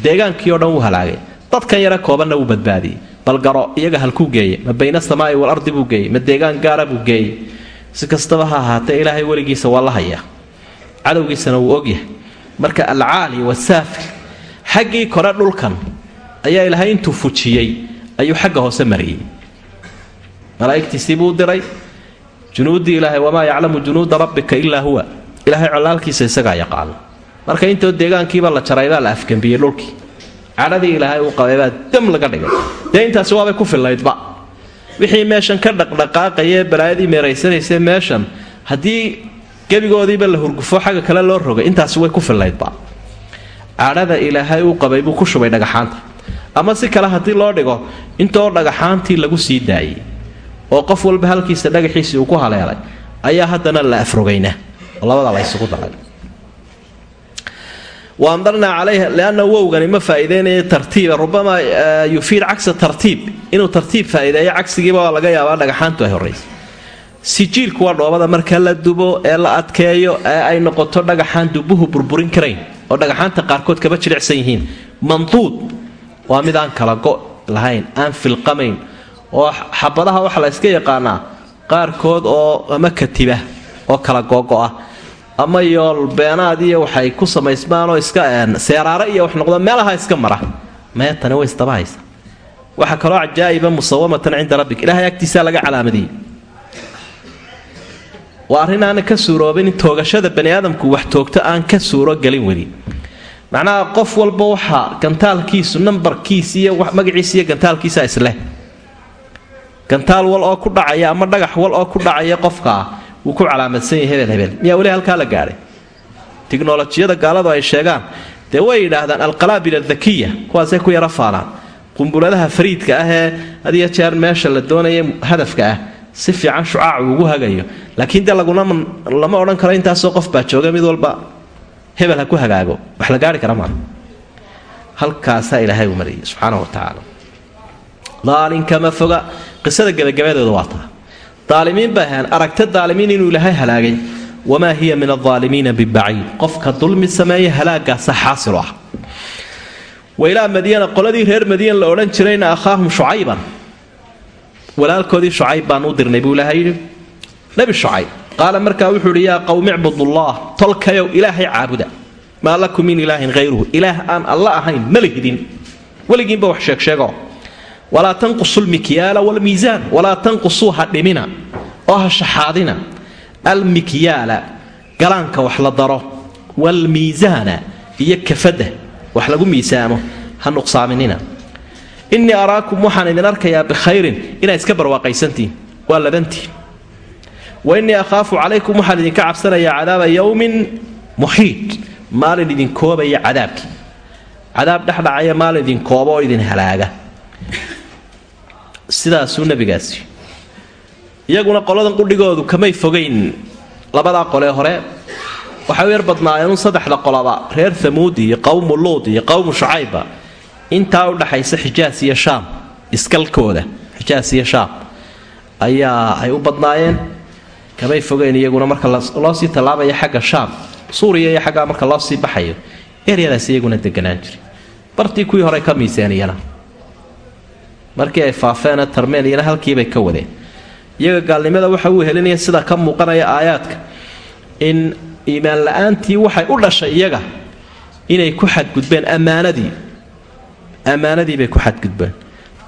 deegaankii o dhan wuu halaagay dadkan yare koobanna wuu badbaadiyey bal garo iyaga halkuu geeye ma bayna asamaai walardi buu geeyey ma deegaan gaara buu geeyey si kastaba ha ahaatee ilaahay weligiisa waa la hayaa cadowgiisana wuu ogyahay marka alcaali wasaafil xaggii kore dhulkan ayaa ilaahay intuu fujiyey ayuu xagga hoose mariyey. Malaa'igtiisii buu diray junuuddii ilaahay wamaa yaclamu junuuda rabbika ilaa huwa. Ilaahay colaalkiisa isagaa yaqaano marka intoo deegaankiiba la jaraybaa la afgambiyey dhulkii. Cadhadii ilaahay uu qabaybaa dam laga dhigay. Dee intaasi waabay ku fillaydba. Wixii meeshan ka dhaqdhaqaaqayae balaayadii meeraysanaysa meeshan haddii gebigoodiiba la hurgufo xagga kale loo rogay intaasi way ku fillaydba cadhada ilaahay uu qabay buu ku shubay dhagaxaanta. Ama si kale haddii loo dhigo intoo dhagaxaantii lagu sii daayey oo qof walba halkiisa dhagaxiisii uu ku haleelay ayaa haddana la afrogaynaa oo labada la daray wa amdarnaa calayha lianna wowgani ma faa'iideynaya tartiiba rubamaa yufiid cagsa tartiib. Inuu tartiib faa'iideeyo cagsigiiba waa laga yaabaa dhagaxaantu ay horraysa sijiilku waa dhoobada marka la dubo ee la adkeeyo ee ay noqoto dhagaxaan dubuhu burburin karayn oo dhagaxaanta qaarkood kaba jilicsan yihiin. Manduud waa mid aan kala go' lahayn aan filqamayn oo xabadaha waxaa la yska yaqaanaa qaarkood oo ama katiba oo kala googo'a ama yoolbeenaad iyo waxay ku samaysmaanoo iska seeraare iyo wax noqdo meelaha iska mara. Meetani way isdabahaysa waxaa kaloo cajaa'iba musawamatan cinda rabbik. Ilaahay agtiisaa laga calaamadiyey waa arrin aana ka suuroobin toogashada bani aadamku wax toogto aan ka suurogelin weli. Macnaha qof walba waxaa gantaalkiisu nambarkiis iyo magaciis iyo gantaalkiisa isleh. Gantaal wal oo ku dhacaya ama dhagax wal oo ku dhacaya qofkaa wuu ku calaamadsan yahay hebel hebel. Miyaa weli halkaa la gaadhay tiknolojiyada gaaladu ay sheegaan dee way yidhaahdaan alqalaabil adakiya kuwaasay ku yaro faalaan. Qumbuladaha fariidka ah ee had jeer meesha la doonaya hadafka ah si fiican shucaacu ugu hagayo. Laakiin dee lama odhan karo intaasoo qof baa jooga mid walba hebel ha ku hagaago. Wax la gaari kara maa halkaasaa ilaahay u mariyay subxaana wa tacaala. Daalinkama foga qisada gebagabadeedu waa taa. Daalimiin bay ahaan aragta daalimiin inuu ilaahay halaagay wamaa hiya min aldaalimiina bibaciid. Qofka dulmi sameeya halaagaasa xaasilu ah. Wa ilaa madyana qoladii reer madyan la odhan jirayna akhaahum shucayban walaalkoodii shucayb baan u dirnay buu ilaahay yidhi nebi shucayb qaala markaa wuxuu idhi yaa qowmi icbudullah tolkayow ilaahay caabuda. Maa lakum min ilaahin hayruhu ilaah aan alla ahayn ma lihidin. Weligiinba wax sheegsheego walaa tanqusu lmikyaala wlmiisaan walaa tanqusuu ha dhimina oo ha shaxaadina almikyaala galaanka wax la daro. Waalmiisaana iyo kafadda wax lagu miisaamo ha nuqsaaminina innii araakum waxaan idin arkayaa bikhayrin inaa iska barwaaqaysantihin waa labantiin wa innii akhaafu calaykum waxaan idinka cabsanayaa cadaaba yowmin muxiid maalin idin koobaya cadaabkii. Cadaab dhexdhacaya maalin idin kooba oo idin halaaga. Sidaasuu nabigaasi iyaguna qoladan qudhigoodu kamay fogayn labadaa qolee hore waxay u yar badnaayeenun saddexda qolaba reer hamuud iyo qowmu luud iyo qowmu shucayba intaa u dhaxaysa xijaas iyo shaam iskalkooda xijaas iyo shaam ayaa ay u badnaayeen. Kamay fogeyn iyaguna marka loo sii tallaabaya xagga shaam suuriya iyo xaggaa marka loo sii baxayo eryadaas iyaguna deganaan jiri bartii kuwii hore ka miiseeniyana markii ay faafeena tarmeen iyana halkiibay ka wadeen. Iyaga gaalnimada waxa uu helinaya sida ka muuqanaya aayaadka in iimaan la'aantii waxay u dhashay iyaga inay ku xadgudbeen ammaanadii ammaanadii bay ku xadgudbeen.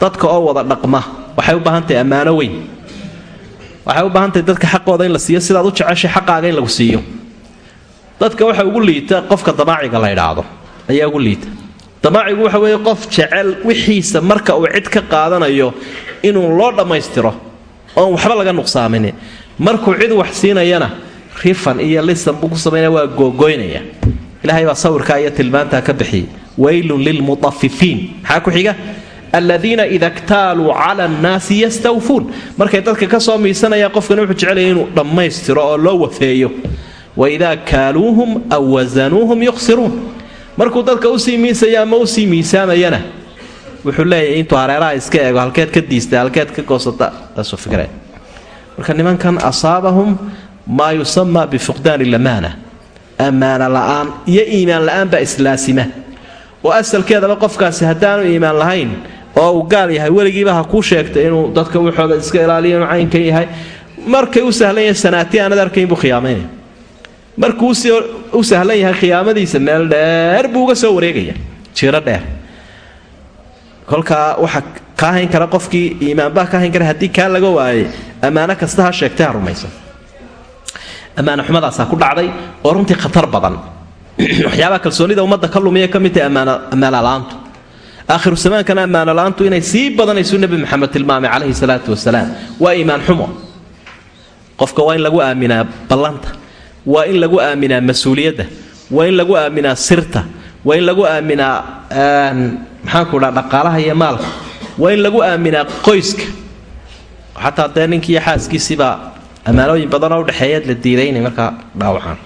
Dadka oo wada dhaqma waxay u baahan tahay ammaano weyn. Waxay u baahan tahay dadka xaqooda in la siiyo sidaad u jeceshay xaqaaga in lagu siiyo. Dadka waxa ugu liita qofka damaaciga la idhaahdo ayaa ugu liita. Damaacigu waxa weeye qof jecel wixiisa marka uu cid ka qaadanayo inuu loo dhammaystiro oon waxba laga nuqsaaminin markuu cid wax siinayana rifan iyo lisan buu ku samaynaya waa googoynaya ilaahay baa sawirkaa iyo tilmaantaa ka bixiyay waylun lilmutafifiin maxaa ku xiga? Aladiina ida ktaaluu cala annaasi yastawfuun. Markay dadka ka soo miisanayaan qofkana wuxuu jecelaya inuu dhammaystiro oo loo wafeeyo. Waidaa kaaluuhum aw wasanuuhum yuqsiruun markuu dadka u sii miisaya ama u sii miisaamayana. Wuxuu leeyahay intuu hareeraha iska eego halkeed ka diista halkeed ka goosata taasuu fikreen marka nimankan asaabahum maa yusama bifuqdaani lamaana. Ammaana la'aan iyo iimaan la'aan baa islaasima oo asalkeedaba qofkaasi haddaanu iimaan lahayn oo uu gaal yahay weligiiba ha kuu sheegtay inuu dadka wuxooda iska ilaaliyo inuu caynkan yahay. Markay u sahlan yahay sanaati aanad arkayn buu khiyaamaynaya markuu u sahlan yahay khiyaamadiisa meel dheer buu uga soo wareegaya jiro dheer. Kolkaa waxa kaa kara qofkii iimaanbaa ka hayn kara haddii kaa laga waayay ammaano kasta ha sheegtay ha rumaysan ammaano xumadaasaa ku dhacday oo runtii khatar badan waxyaabaha kalsoonida ummadda ka lumiya ka mid tahay ammaanola'aantu aakhiru zamaankana ammaanola'aantu inay sii badanaysu nebi maxamed tilmaamay calayhi salaatu wasalaam waa iimaan xumo. Qofka waa in lagu aaminaa ballanta waa in lagu aaminaa mas'uuliyadda waa in lagu aaminaa sirta waa in lagu aaminaa maxaanku dhaa dhaqaalaha iyo maalka. Waa in lagu aaminaa qoyska. Xataa dee ninkiiyo xaaskiisiibaa ammaanooyin badanoo udhexeeyaad la diiday inay markaa dhaawacaan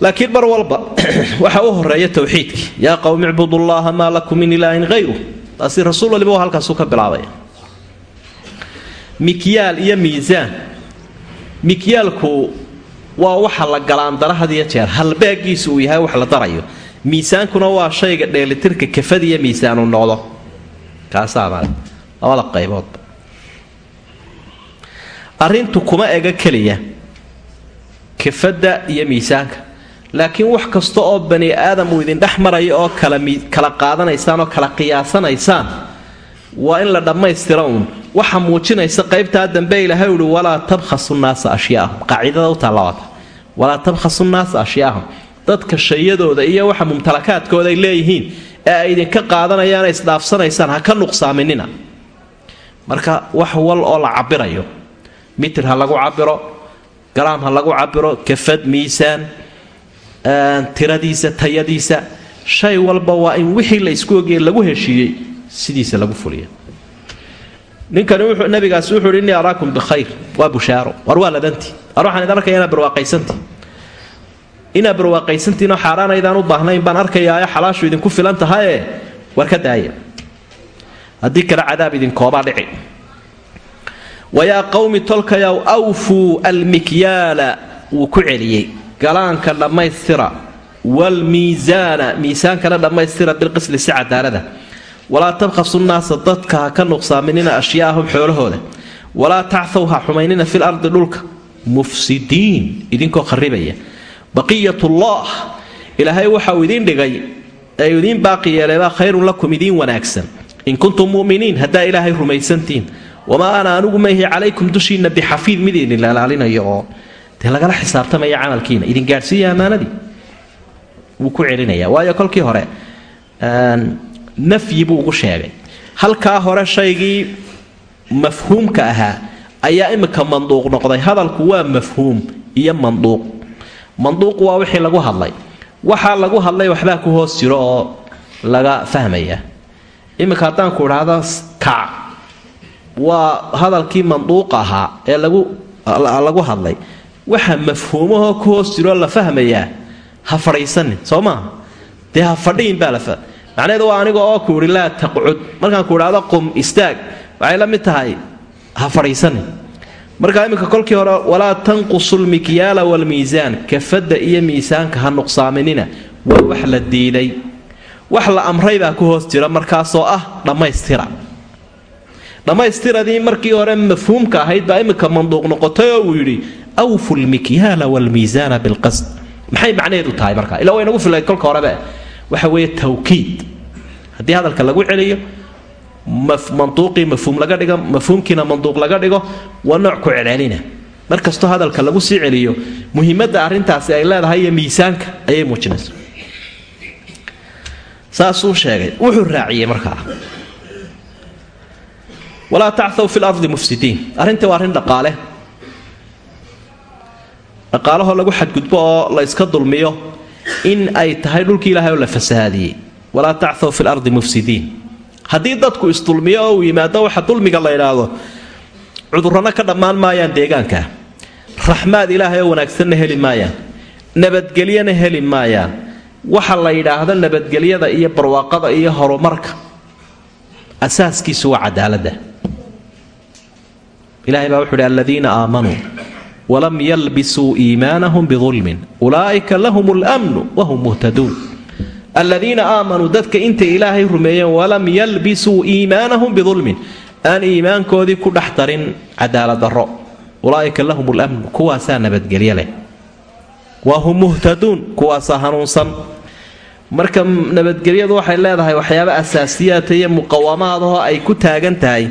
laakiin mar walba waxa u horreeya towxiidkii yaa qowmi icbudullaha maa lakum min ilaahin hayru taasi rasuul waliba halkaasu ka bilaabaya mikyaal iyo miisaan. Mikyaalku waa waxa la galaandara had iyo jeer halbaagiisu uu yahay wax la darayo. Miisaankuna waa shayga dheelitirka kafadiiyo miisaanu noqdo. Kaasaa male labada qayboodba arrintu kuma ega keliya kafadda iyo miisaanka. Laakiin wax kasta oo bani aadam uu idin dhex maraya oo kala qaadanaysaan oo kala qiyaasanaysaan waa in la dhammaystira uun. Waxa muujinaysa qaybtaa dambe ilaahay uhi walaa tabkhasu nnaasa ashyaahum qaacidada u taallawata walaa tabkhasu nnaasa ashyaahum dadka shayadooda iyo waxa mumtalakaadkooda ay leeyihiin ee ay idinka qaadanayaana isdhaafsanaysaan ha ka nuqsaaminina. Marka wax wal oo la cabirayo mitir ha lagu cabiro garaam ha lagu cabiro kafad miisaan tiradiisa tayadiisa shay walba waa in wixii la isku ogye lagu heshiiyey sidiisa lagu fuliya ninkani wuxuu nabigaasi wuxuu hi innii araakum bikhayr. Waa bushaaro war waa ladanti. War waxaan arkaya inaad barwaaqaysanti. Inaad barwaaqaysantiinoo xaaraanaydaan u baahnayn baan arkayaayo xalaashu idinku filan tahaye? War ka daaya haddii kale cadaab idinkoobaa dhici wayaa qowmi tolkayow awfuu almikyaala wuu ku celiyey galaanka dhammaystira waalmiisaana miisaankana dhammaystira bilqisli si cadaalada walaa tabkhasu nnaasa dadka ha ka nuqsaaminina ashyaahum xoolahooda walaa tacthow ha xumaynina fil ardi dhulka mufsidiin idinkoo kharibaya baqiyatullah ilaahay waxa uu idiin dhigay ee idiin baaqi yeeleebaa khayrun lakum idiin wanaagsan in kuntum mu'miniin haddaa ilaahay rumaysantiin wamaa ana anugu maihi calaykum dushiinna bixafiid mid idin ilaalinayo oo dee lagala xisaabtamaya camalkiina idin gaadhsiiya ammaanadii wuu ku celinaya waayo kolkii hore nafyi buu ugu sheegay halkaa hore shaygii mafhuumka ahaa ayaa imika manduuq noqday hadalku waa mafhuum iyo manduuq manduuq waa wixii lagu hadlay waxaa lagu hadlay waxbaa ku hoos jiro oo laga fahmaya iminka haddaan ku idhaahdo kac waa hadalkii manduuq ahaa ee lagu hadlay. Waxa mafhuumahoo ku hoos jiroo la fahmayaa ha fadhiisanin soo maaha dee ha fadhiin baa la macnaheedu waa aniga oo ku idhi laa taqcud. Markaan ku idhaahdo qum istaag. Waxay la mid tahay ha fadhiisanin. Markaa iminka kolkii hore walaa tanqusu lmikyaala waalmiisaan kafadda iyo miisaanka ha nuqsaaminina waa wax la diiday wax la amray baa ku hoos jira markaasoo ah dhammaystira dhammaystiradii markii hore mafhuumka ahayd baa iminka manduuq noqotay oo uu yidhi awfu lmikyaala waalmiisaana bilqasd maxay macnaheedu tahay markaa ilaa waynagu filayd kolka horebe waxa weeye tawkiid. Haddii hadalka lagu celiyo manduuqii mafhuum laga dhigo mafhuumkiina manduuq laga dhigo waa nooc ku celcelina mar kastoo hadalka lagu sii celiyo muhiimadda arrintaasi ay leedahay iyo miisaanka ayay muujinaysa saasuu sheegay. Wuxuu raaciyey markaa walaa tacthaw fi lardi mufsidiin. Arrintii waa arrin dhaqaale. Dhaqaalahoo lagu xadgudbo oo la iska dulmiyo in ay tahay dhulkii ilahay oo la fasahaadiyey walaa tacthaw fi lardi mufsidiin. Haddii dadku isdulmiyo oo uu yimaado waxa dulmiga la idhaahdo cudurrano ka dhammaan maayaan deegaanka. Raxmaad ilaahay oo wanaagsanna heli maayaan. Waxa la yidhaahdo nabadgelyada iyo barwaaqada iyo horumarka. Asaaskiisu waa cadaaladda ilahay baa wuxu uhi aladiina aamanuu walam yalbisuu iimaanahum bidulmin ulaa'ika lahum lmnu wahum muhtaduun aladiina aamanuu dadka intay ilaahay rumeeyeen walam yalbisuu iimaanahum bidulmin aan iimaankoodii ku dhex darin cadaaladdarro ulaa'ika lahum lamnu kuwaasaa nabadgelye leh. Wahum muhtaduun kuwaasaa hanuunsan. Marka nabadgelyadu waxay leedahay waxyaaba asaasiyaata iyo muqawamaadahoo ay ku taagan tahay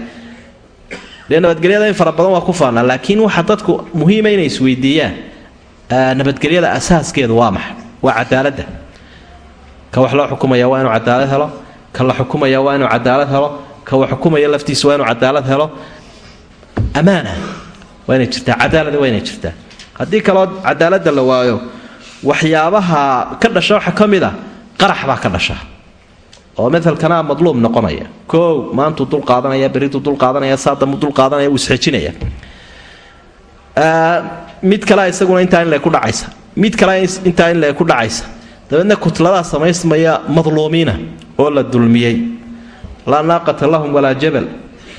dee nabadgelyada in fara badan waa ku faanaa laakiin waxa dadku muhiima inay isweydiiyaan nabadgelyada asaaskeedu waa maxay waa cadaaladda ka wax loo xukumaya waa inuu cadaalad helo ka la xukumaya waa inuu cadaalad helo ka wax xukumaya laftiisa waa inuu cadaalad helo. Ammaana waa inay jirtaa cadaalada waa inay jirtaa. Haddii kaloo cadaaladda la waayo waxyaabaha ka dhasha waxaa ka mid a qarax baa ka dhasha oo maalkanaa madluum noqonaya. Koow maantuu dul qaadanaya berituu dul qaadanaya saadamuu dul qaadanaya wuu isxejinaya. Mid kalea isaguna intaa in lay ku dhacaysa. Mid kale intaa in le ku dhacaysa. Dabeedna kutladaa samaysmaya madluumiina oo la dulmiyey. Laa naaqata lahum walaa jabal.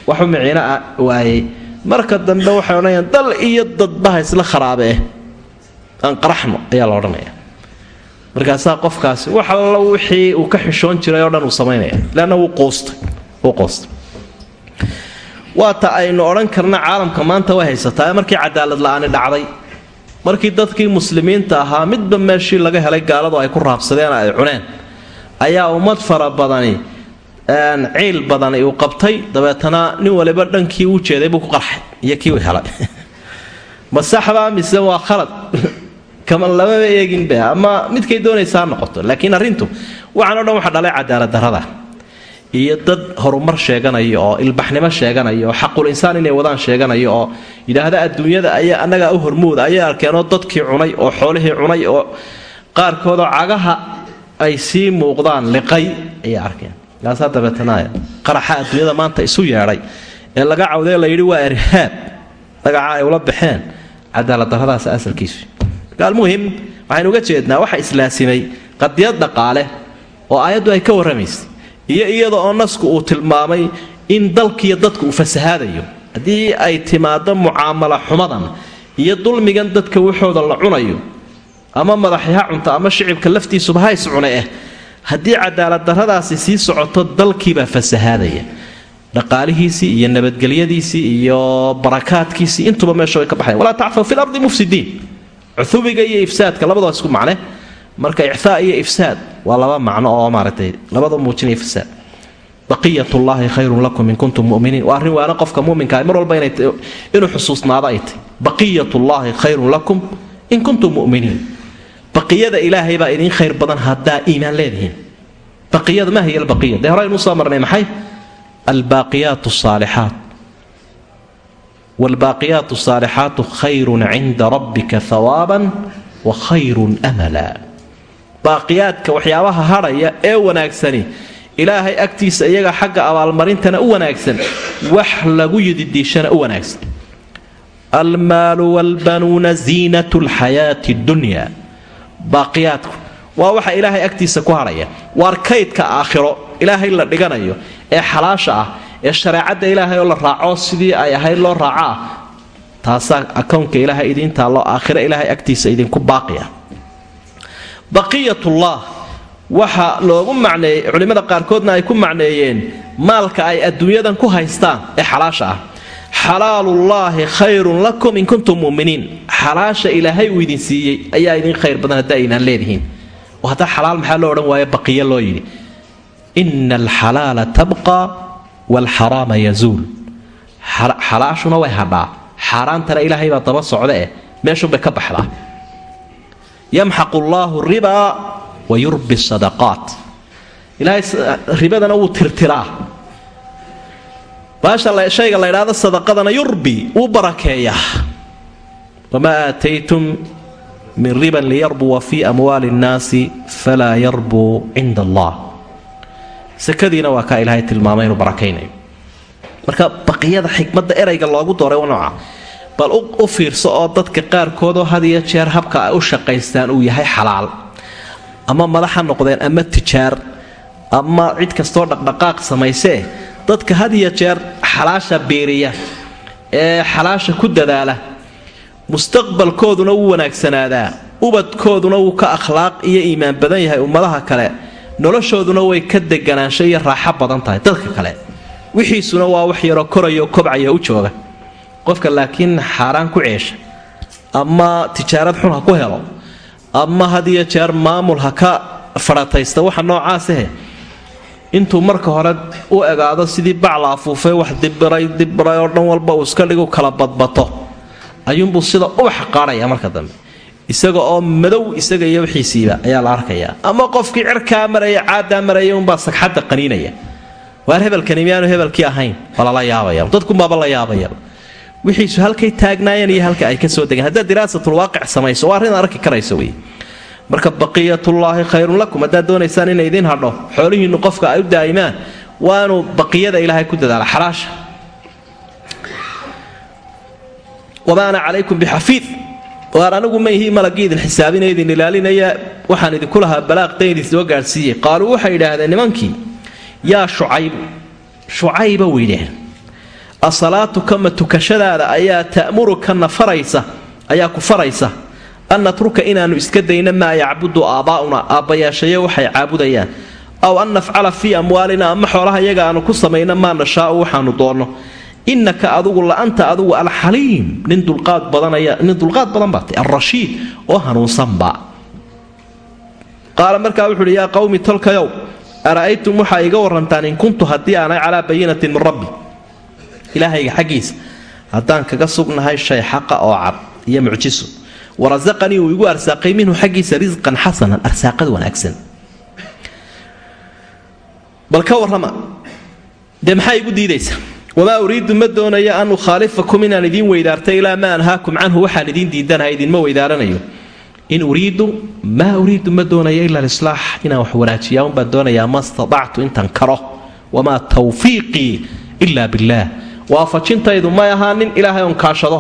Waxu miciina waayey marka dambe waxay odhanayaan dal iyo dadbaha isla kharaabee. Aan qaraxno ayaa la odhanaya markaasaa qofkaasi wax alla wixii uu ka xishoon jiray oo dhan uu samaynaya leanna wuu quustay waata aynu odhan karna caalamka maanta way haysataa markii cadaalad la'aani dhacday markii dadkii muslimiinta ahaa midba meeshii laga helay gaaladu ay ku raabsadeen ay cuneen ayaa ummad fara badani ciil badani uu qabtay. Dabeetana nin waliba dhankii uu jeeday buu ku qarxay iyo kii uu helay. Ma saxbaa mise waa khalad kama lamaba eeginbe ama midkay doonaysaa noqoto laakiin arrintu waxaan o dhan waxa dhalay cadaalad darada iyo dad horumar sheeganaya oo ilbaxnimo sheeganaya oo xaqul inay wadaan sheeganaya oo yidhaahda adduunyada ayaa annagaa u hormooda ayay arkeenoo dadkii cunay oo xoolihii cunay oo qaarkoodoo cagaha ay sii muuqdaan liqay ayay arkeen. Kaasaa dabeetanaaya qaraxa adduunyada maanta isu yeedhay ee laga cawdee la yidhi waa irhaab magaca ay ula baxeen cadaalad daradaas asalkiisu almuhim waxaynu uga jeednaa waxa islaasimay qadiyad dhaqaale oo aayaddu ay ka warramaysay iyo iyada oo nasku uu tilmaamay in dalkiiyo dadku uu fasahaadayo. Haddii ay timaado mucaamala xumadan iyo dulmigan dadka waxooda la cunayo ama madaxi ha cunta ama shicibka laftiisuba ha iscune eh haddii cadaalad daradaasi sii socoto dalkiibaa fasahaadaya. Dhaqaalihiisii iyo nabadgelyadiisii iyo barakaadkiisii intuba meesha way ka baxayan walaa tacfaw fi lardi mufsidiin cuubiga iyo ifsaadka labadoo isku macne. Marka icaa iyo ifsaad waa laba macno oo maaragtay labada muujinaya fasaad baqiyatullaahi khayrun lakum in kuntum muminiin. Waa arrin waana qofka muminkaa mar walba inuu xusuusnaado ay tahy baqiyatullaahi khayrun lakum in kuntum muminiin. Baqiyada ilaahay baa idiin khayr badan haddaa iimaan leedihiin. Baqiyada ma hiya albaqiya dee hore aynu soo marnay maxay? Albaaqiyaat saalixaat wlbaaqiyaat saalixaatu khayrun cinda rabbika hawaaban wa khayrun amala baaqiyaadka waxyaabaha hadhaya ee wanaagsani ilaahay agtiisa iyaga xagga abaalmarintana u wanaagsan wax lagu yididiishana u wanaagsan almaalu walbanuuna ziinat lxayaati dunya baaqiyaadku waa waxa ilaahay agtiisa ku hadhaya waar kaydka aakhiro ilaahay la dhiganayo ee xalaasha ah ee shareecadda ilaahay oo la raaco sidii ay ahayd loo raaco ah taasaa akownka ilaahay idiin taallo aakhiro ilaahay agtiisa idinku baaqiya. Baqiyatullah waxa loogu macneeyey culimmada qaarkoodna ay ku macneeyeen maalka ay adduunyadan ku haystaan ee xalaasha ah. Xalaalullaahi khayrun lakum in kuntum muminiin. Xalaasha ilaahay uu idin siiyey ayaa idin khayr badan haddaa aynaan leedihiin. Oo haddaa xalaal maxaa loo odhan waayo baqiya loo yidhi. Ina alxalaala tabqa waalxaraama yazuul xalaashuna way hadhaa xaaraantana ilaahay baa daba socda eh meeshunbay ka baxdaa yamxaqu llaahu ribaa wa yurbi sadaqaat ilaahay ribadana wuu tirtiraa baasha shayga la ydhaahdo sadaqadana yurbi wuu barakeeyaa wamaa aataytum min riban liyarbuwa fii amwaali nnaasi falaa yarbuu cinda allah sakadiina waa kaa ilaahay tilmaamay inuu barakaynayo. Marka baqiyada xikmadda erayga loogu dooray nooca bal u fiirso oo dadka qaarkoodoo had iyo jeer habka ay u shaqaystaan uu yahay xalaal. Ama madax ha noqdeen ama tijaar ama cid kastoo dhaqdhaqaaq samaysee dadka had iyo jeer xalaasha beeriya ee xalaasha ku dadaala mustaqbalkooduna wuu wanaagsanaadaa ubadkooduna wuu ka akhlaaq iyo iimaan badan yahay ummadaha kale noloshooduna way ka deganaansho iyo raaxo badan tahay dadka kale. Wixiisuna waa wax yaroo korayoo kobcaya u jooga. Qofka laakiin xaaraan ku ceesha ama tijaarad xun ha ku helo ama had iyo jeer maamul ha ka fadhataysta waxa noocaasahe intuu marka hore u egaado sidii bacla afuufay wax dibiray dibiray oo dhan walba uu iska dhigu kala badbato. Ayuunbuu sida ubax qaadhaya marka dambe isaga oo madow isaga iyo wixiisiiba ayaa la arkayaa. Ama qofkii cirkaa maraya caadaa maraya unbaa sagxadda qaniinaya waar hebelkani miyaanu hebelkii ahayn? Waa lala dadkumaaba la yaabaya. Wixiisu halkay taagnaayeen iyo halka ay ka soo degeen. Haddaad diraasatulwaaqic samayso waa arrin arki karaysa wey marka baqiyatullaahi khayrun lakum haddaad doonaysaan inay idiin hadho xoolihiinnu qofka ay u daa'imaan waanu baqiyada ilaahay ku dadaala. Xalaasha. Wamaa ana calaykum bixafiid waar anigu ma ihi malagii idin xisaabinaya idin ilaalinaya waxaan idinku lahaa balaaqdan idin soo gaadhsiiyey. Qaaluu waxay idhaahdeen nimankii yaa shucaybu shucayba weydheen asalaatu kama tukashadaada ayaa ta'murukana faraysa ayaa ku faraysa. An natruka inaannu iska dayno maa yacbudu aabbaa'una aabbayaashayo waxay caabudayaan. Aw an nafcala fii amwaalina ama xoolaha iyaga aanu ku samayno maa nashaau waxaanu doonno innaka adugu la'anta adugu alxaliim. Nin dulqaad badannin dulqaad badan baatay alrashiid oo hanuunsanba. Qaala markaa wuxu uhi yaa qawmi tolkayow ara'aytum waxaa iga warantaan in kuntu haddii aanay calaa bayinatin min rabbi. Ilaahayga xaggiisa haddaan kaga sugnahay shay xaqa oo cad iyo mucjiso. Warasaqanii uu igu arsaaqay minhu xaggiisa risqan xasanan arsaaqad wanaagsan. Bal ka warrama dee maxaa igu diidaysa wamaa uriidu ma doonayo an ukhaalifakum inaan idiin weydaarta ilaa maa anhaakum canhu waxaan idiin diidanahay idinma weydaaranayo. In uriidu maa uriidu ma doonayo ila alislaax inaan wax wanaajiyaa unbaan doonayaa ma statactu intan karo. Wamaa tawfiiqii ila billaah. Waafajintaydu may ahaanin ilaahay on kaashado.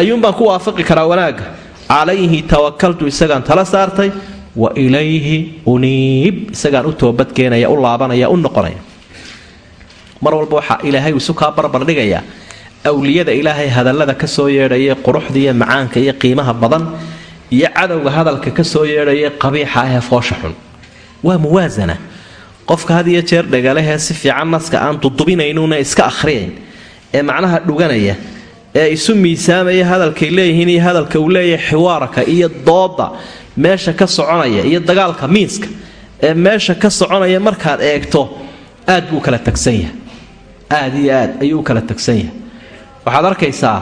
Ayuunbaan ku waafaqi karaa wanaagga calayhi tawakaltu isagaan tala saartay. Wa ilayhi uniib isagaan u toobadkeenaya u laabanaya u noqonaya mar walba waxaa ilaahay isu kaa barbardhigayaa awliyada ilaahay hadallada ka soo yeedhaya quruxda macaanka iyo qiimaha badan iyo cadowga hadalka ka soo yeedhaya qabiixa ahee foosha xun. Waa muwaasana qofka had iyo jeer dhagalehee si fiican naska aan dudubinaynuna iska akhriyayn ee macnaha dhuganaya ee isu miisaamaya hadalkay leeyihiin iyo hadalka uu leeyahay xiwaarka iyo dooda meesha ka soconaya iyo dagaalka miiska ee meesha ka soconaya markaad eegto aad buu kala tagsan yahay aad iyo aad ayuu kala tagsan yahay. Waxaad arkaysaa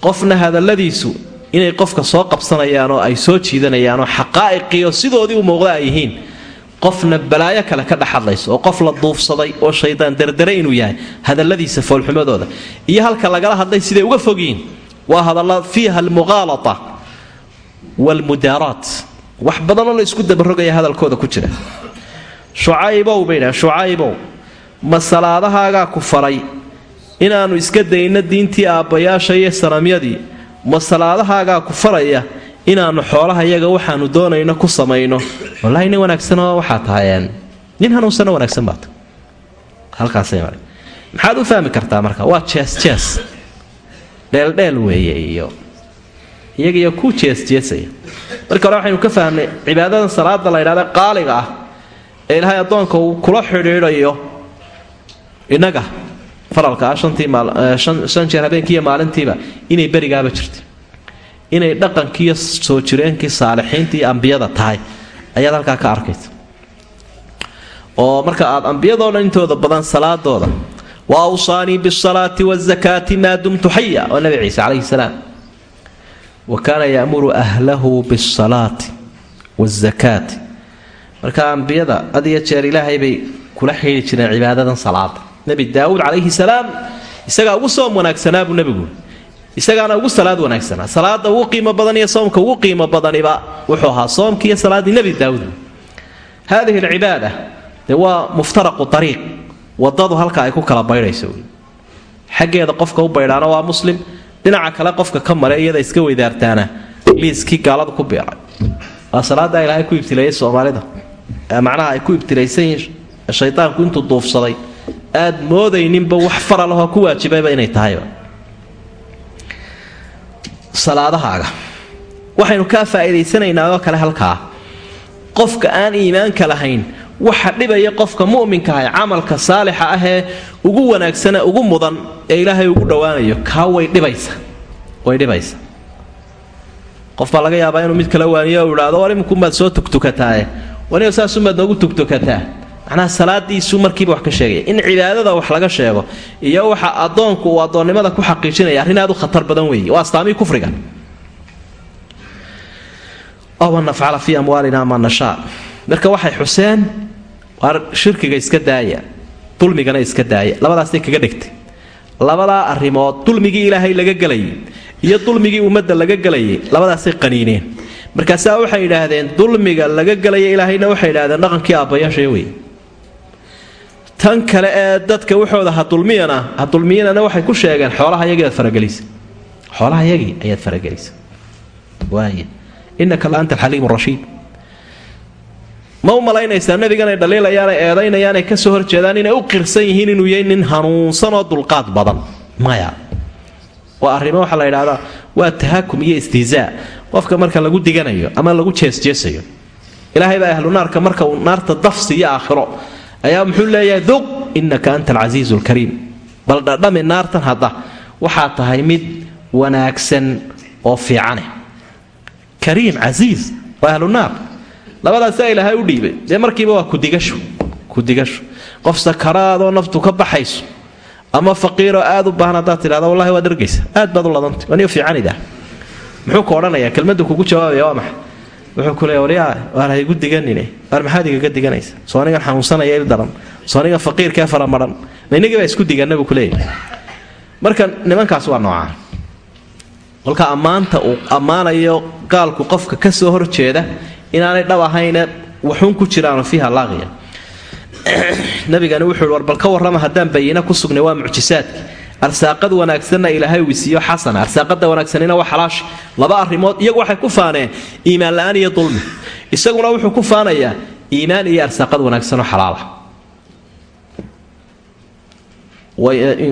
qofna hadalladiisu inay qofka soo qabsanayaan ay soo jiidanayaan oo sidoodii u muuqda ay yihiin qofna balaayo kale ka dhexadlayso oo qof la duufsaday oo shaydaan dardare inuu yahay hadalladiisa foolxumadooda. Iyo halka lagala hadlay siday uga fogyihiin waa hadalla fiiha almuqaalata waalmudaaraat wax badanoo la isku dabarogaya hadalkooda ku jira. Shucaybow bay dhahan shucaybow ma salaadahaagaa ku faray? Inaannu iska dayno diintii aabbayaasha iyo sanamyadii ma salaadahaagaa ku faraya? Inaannu xoolaha yaga waxaanu doonayno ku samayno. Wallaahi nin wanaagsanoo waxaa tahay nin hanuunsanno wanaagsan baata halkaasay mara maxaad u fahmi kartaa marka? Waa jees jees. Dheeldheel weeye iyo. Iyagiyo ku jeesjeesaya marka hore waxaynu ka fahnay cibaadadan salaada la ydhahda qaaliga ah ee ilaahay addoonka uu kula xidhiidhayo innaga faralka ah shantii shan jeer habeenkiiiyo maalintiiba inay berigaaba jirta inay dhaqankiiyo soo jireenkii saalixiintii ambiyada tahay. Ayaad halkaa ka arkaysa. Oo marka aad ambiyadoo dhan intooda badan salaadooda wa awsaanii bisalaati wazakaati maa dumtu xaya oo nabi ciise calayhi salaam. Wa kaana yamuru ahlahu bisalaati wazakaati. Marka ambiyada had jeer ilaahay bay kula xidhi jireen cibaadadan salaada nebi daawuud calayhi salaam isagaa ugu soom wanaagsanaa buu nebigu isagaana ugu salaad wanaagsanaa salaada ugu qiimo badan iyo soomka ugu qiimo badaniba wuxuu ahaa soomkii iyo salaaddii nebi daawuud alcibaada waa muftaraqu ariiq wadadu halka ay ku kala baydhayso. Xaggeeda qofka u baydhaana waa muslim. Dhinaca kale qofka ka mare iyada iska weydaartaana liiskii gaalada ku biiray waa salaada ilaahay ku ibtileeyay soomaalida. Macnaha ay ku ibtilaysan yihiin shaydaanku intuu duufsaday aad moodayninba wax faralahoo ku waajibayba inay tahayba. Salaadahaaga. Waxaynu kaa faa'iidaysanaynaa oo kale halkaa. Qofka aan iimaanka lahayn waxa dhibaya qofka mu'minka ah camalka saalixa ahee ugu wanaagsana ugu mudan ee ilaahay ugu dhowaanayo kaa way dhibaysa. Way dhibaysa. Qof baa laga yaabaa inuu mid kala waaniyo u idhaahdo war iminkumaad soo tugtukataae waniga saasumaad noogu tugtukataa macnaha salaadiisuu markiiba wax ka sheegaya in cibaadada wax laga sheego iyo waxa addoonku uu addoonnimada ku xaqiijinaya arrin aad u khatar badan weeye. Waa astaamihii kufriga. Ow an nafcala fii amwaalina maa nashaa. Marka waxay xuseen waar shirkiga iska daaya dulmigana iska daaya. Labadaasay kaga dhigtay. Labadaa arrimood dulmigii ilaahay laga gelayay iyo dulmigii ummadda laga gelayay labadaasay qaniineen. Markaasaa waxay yidhaahdeen dulmiga laga gelaya ilaahayna waxay yidhahdeen dhaqankii aabbayaasha wey tan kale ee dadka waxooda ha dulmiyana ha dulmiyanana waxay ku sheegeen xoolaha yagii aad faragelisa xoolaha yagii ayaad faragelisa waay innaka la anta alxaliim rashiid. Ma u malaynaysaa nebigan ay dhaliilayaan ay eedaynayaan ay ka soo horjeedaan inay u qirsan yihiin inuu yahay nin hanuunsan oo dulqaad badan. Maya. Waa arrimo waxaa la yidhahdaa waa tahaakum iyo istihzaa qofka marka lagu diganayo ama lagu jeesjeesayo ilaahay baa ahlu marka uu naarta dafsi iyo aakhiro ayaa muxuu leeyahay duq innaka anta alcasiizu alkariim bal dhadhami naartan hadda waxaa tahay mid wanaagsan oo fiicane. Kariim casiiz waa ahlu naar. Labadaasaa ilaahay u dhiibay. Dee markiiba waa kudigasho kudigasho qof sakaraadoo naftu ka baxayso ama faqiiroo aad u baahan haddaad tidhahda wallahi waad ergaysa aad baad u ladantay waniyo fiicanida muxuu ka odhanayaa kelmaddu kugu jawaabaya waa maxay wuxuu ku leeya waryaa waan haygu diganine waar maxaad igaga diganaysa soo anigan xanuunsanaya il daran. Soo anigan faqiirkee faramaran ma inagii baa isku diganna buu kuleeyahay marka nimankaas waa noocaa kolka ammaanta uu ammaanayo gaalku qofka ka soo horjeeda inaanay dhab ahayne waxuun ku jiraan fiiha laaqiya nabigani wuxuu war bal ka warrama haddaan bayina ku sugnay waa mucjisaadki arsaaqad wanaagsanna ilaahay wisiiyo xasana arsaaqada wanaagsanina waa xalaashi laba arrimood iyagu waxay ku faaneen. Iimaan la'aan iyo dulmi. Isaguna wuxuu ku faanayaa iimaan iyo arsaaqad wanaagsanoo xalaala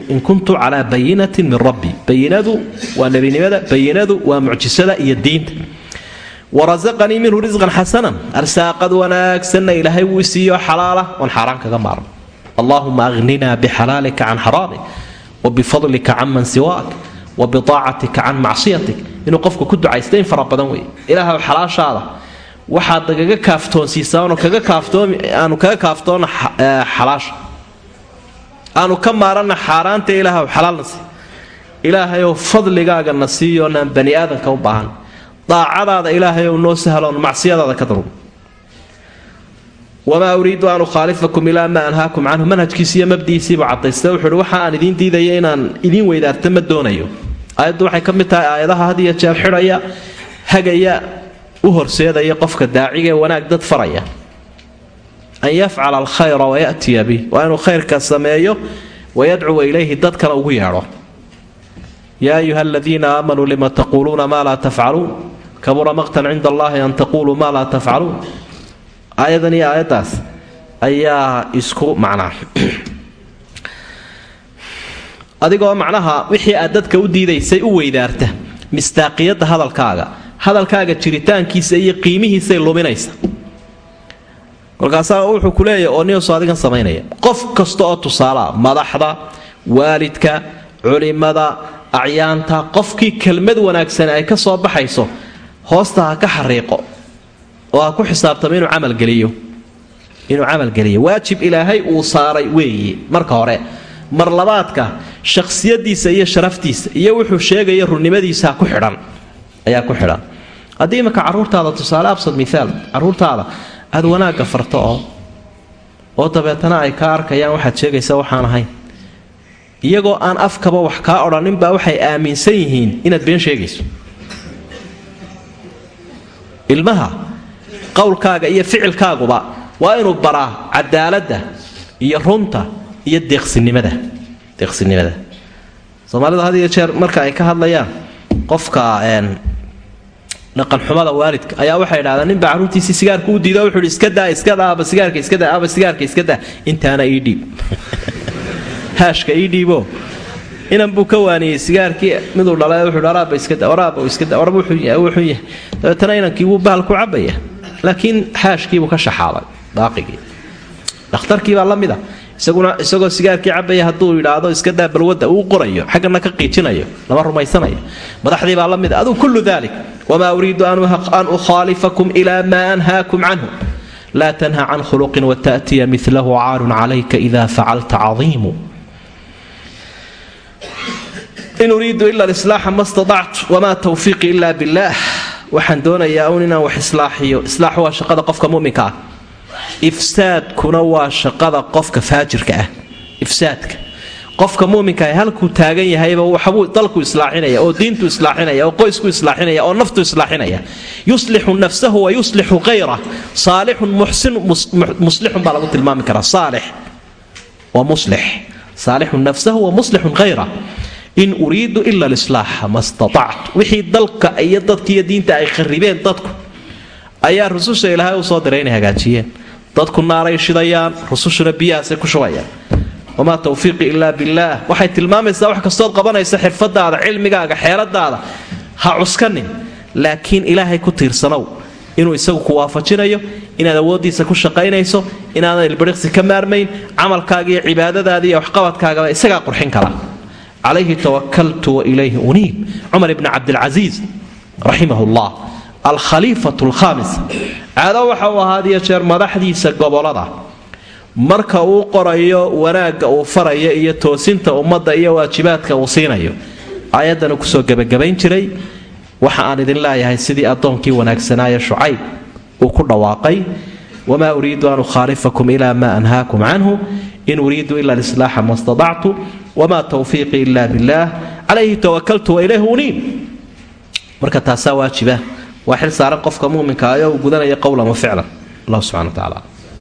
in kuntu calaa bayinatin min rabbi. Bayinadu waa nebinimada bayinadu waa mucjisada iyo diinta. Warasaqanii minhu risqan xasanan arsaaqad wanaagsanna ilaahay wuu siiyo xalaala oon xaaraan kaga maarno. Allaahuma ahnina bixalaalika can xaraamik wa bifadlika can man siwaak wa can macsiyatik. Inuu qofku ku ducaysta in fara badan wey ilaahw xalaashaada waxaad nagaga kaaftoonsiisaa aanu kaga kaaftoona xalaasha. Aanu ka maaranna xaaraanta ilaahw xalaalna sii ilaahayou fadligaagana siiyoonaan bani aadamka u baahan. Daacadaada ilaahayow noo sahloon macsiyadaada ka darug wamaa uriidu an ukhaalifakum ilaa maa anhaakum canhu manhajkiisi iyo mabdiisiibu cadaysta. Wuxuuhi waxa aan idiin diidaya inaan idiin weydaarta ma doonayo. Aayaddu waxay ka mid tahay aayadaha had iyo jeer xidhaya hagaya u horseedaya qofka daaciga ee wanaag dad faraya. An yafcala alkhayra wayatiya bih waa inuu khayrka sameeyo wayadcuwa ilayhi dadkana ugu yeedho. Yaa ayuha aladiina aamanuu lima taquuluuna maa laa tafcaluun kabura maqtan cinda allahi an taquluu maa laa tafcaluun aayadan iyo aayaddaas ayaa isku macnaa. Adigoo macnaha wixii aad dadka u diidaysay u weydaarta mistaaqiyadda hadalkaaga hadalkaaga jiritaankiisa iyo qiimihiisay luminaysa. Kolkaasaa wuxuu ku leeyahy oo niuso adigan samaynaya qof kasta oo tusaalaa madaxda waalidka culimada acyaanta qofkii kelmad wanaagsan ay ka soo baxayso hoosta ha ka xariiqo oo ha ku xisaabtamo inuu camalgeliyo inuu camalgeliyo waajib ilaahay uu saaray weeye marka hore. Mar labaadka shakhsiyadiisa iyo sharaftiisa iyo wuxuu sheegaya runnimadiisa ku xidhan. Ayaa ku xidhan. Haddii imanka caruurtaada tusaale absad miaal caruurtaada aad wanaagga farto oo oo dabeetana ay kaa arkayaan waxaad sheegaysa waxaan ahayn iyagoo aan afkaba wax kaa odhaninbaa waxay aaminsan yihiin inaad been sheegayso. Ilmaha qowlkaaga iyo ficilkaaguba waa inuu baraa cadaaladda iyo runta iyo deeqsinimada. Soomaalida had iyo jeer marka ay ka hadlayaan qofka dhaqanxumada waalidka ayaa waxay idhahdaan ninbaa carruurtiisii sigaarka u diido wuxuu iska daa iska daa aba sigaarka iska daa aba sigaarka iska daa. Intaana ii dhiib. Haashka ii dhiibo. Inan buu ka waaniyey sigaarkii miduu dhalay wuxuu araaba iska da araaba iska da warba wuxuu yahay. Dabeetana inankii wuu bahal ku cabaya laakiin xaashkiibuu ka shaxaabay baaqigii dhakhtarkii baa la mid a isaguna isagoo sigaarkii cabaya hadduu yidhaahdo iska daa balwadda uu qorayo xaggana ka qiijinayo lama rumaysanayo madaxdii baa la mid a aduu kullu dalik wamaa uriidu an ukhaalifakum ilaa maa anhaakum canhu. Laa tanha can khuluqin wata'tiya milahu caarun calayka ida facalta cadiimu. In uriidu ila lislaaxa ma stadactu wamaa tawfiiqi ila billaah waxaan doonayaa un inaan wax islaaxiyo. Islaax waa shaqada qofka muminka ah. Ifsaadkuna waa shaqada qofka faajirka ah. Ifsaadka. Qofka muminka ah halkuu taagan yahayba waxbuu dalku islaaxinaya oo diintu islaaxinaya oo qoysku islaaxinaya oo naftu islaaxinaya. Yuslixu nafsahu wa yuslixu kayrah saalixun muslixun baa lagu tilmaami karaa. Saalix waa muslix. Saalixun nafsahu wa muslixun kayrah in uriidu ila lislaaxa ma staactu wixii dalka iyo dadkiiyo diinta ay kharibeen dadku ayaa rususha ilaahay u soo diray inay hagaajiyeen. Dadku naaray shidayaan rusushuna biyahaasay ku shubayaan. Wamaa tawfiiqi ilaa billaah. Waxay tilmaamaysaa wax kastood qabanaysa xirfadaada cilmigaaga xeeladaada ha cuskanin laakiin ilaahay ku tiirsanow. Inuu isagu ku waafajinayo inaad awooddiisa ku shaqaynayso inaadan ilbiriqsi ka maarmayn camalkaaga iyo cibaadadaada waxqabadkaagaba isagaa qurxin kara calayhi tawakaltu wa ilayhi uniib cumar ibni cabdilcasiis raximah llah alkhaliifatu alkhaamis caado waxa uu ahaadiyo jeer madaxdiisa gobollada marka uu qorayo wanaagga uu farayo iyo toosinta ummadda iyo waajibaadka uu siinayo aayaddan ku soo gebagabayn jiray waxa aan idin leeyahay sidii addoonkii wanaagsanaaye shucayb uu ku dhawaaqay wamaa uriidu an ukhaalifakum ilaa maa anhaakum canhu in uriidu ila lislaaxa ma staactu wamaa tawfiiqii ila billaah calayhi tawakaltu wa ilayhi uniib marka taasaa waajiba waa xil saaran qofka muminka ayo uu gudanaya qowlan wa ficlan. Allah subxana wa tacala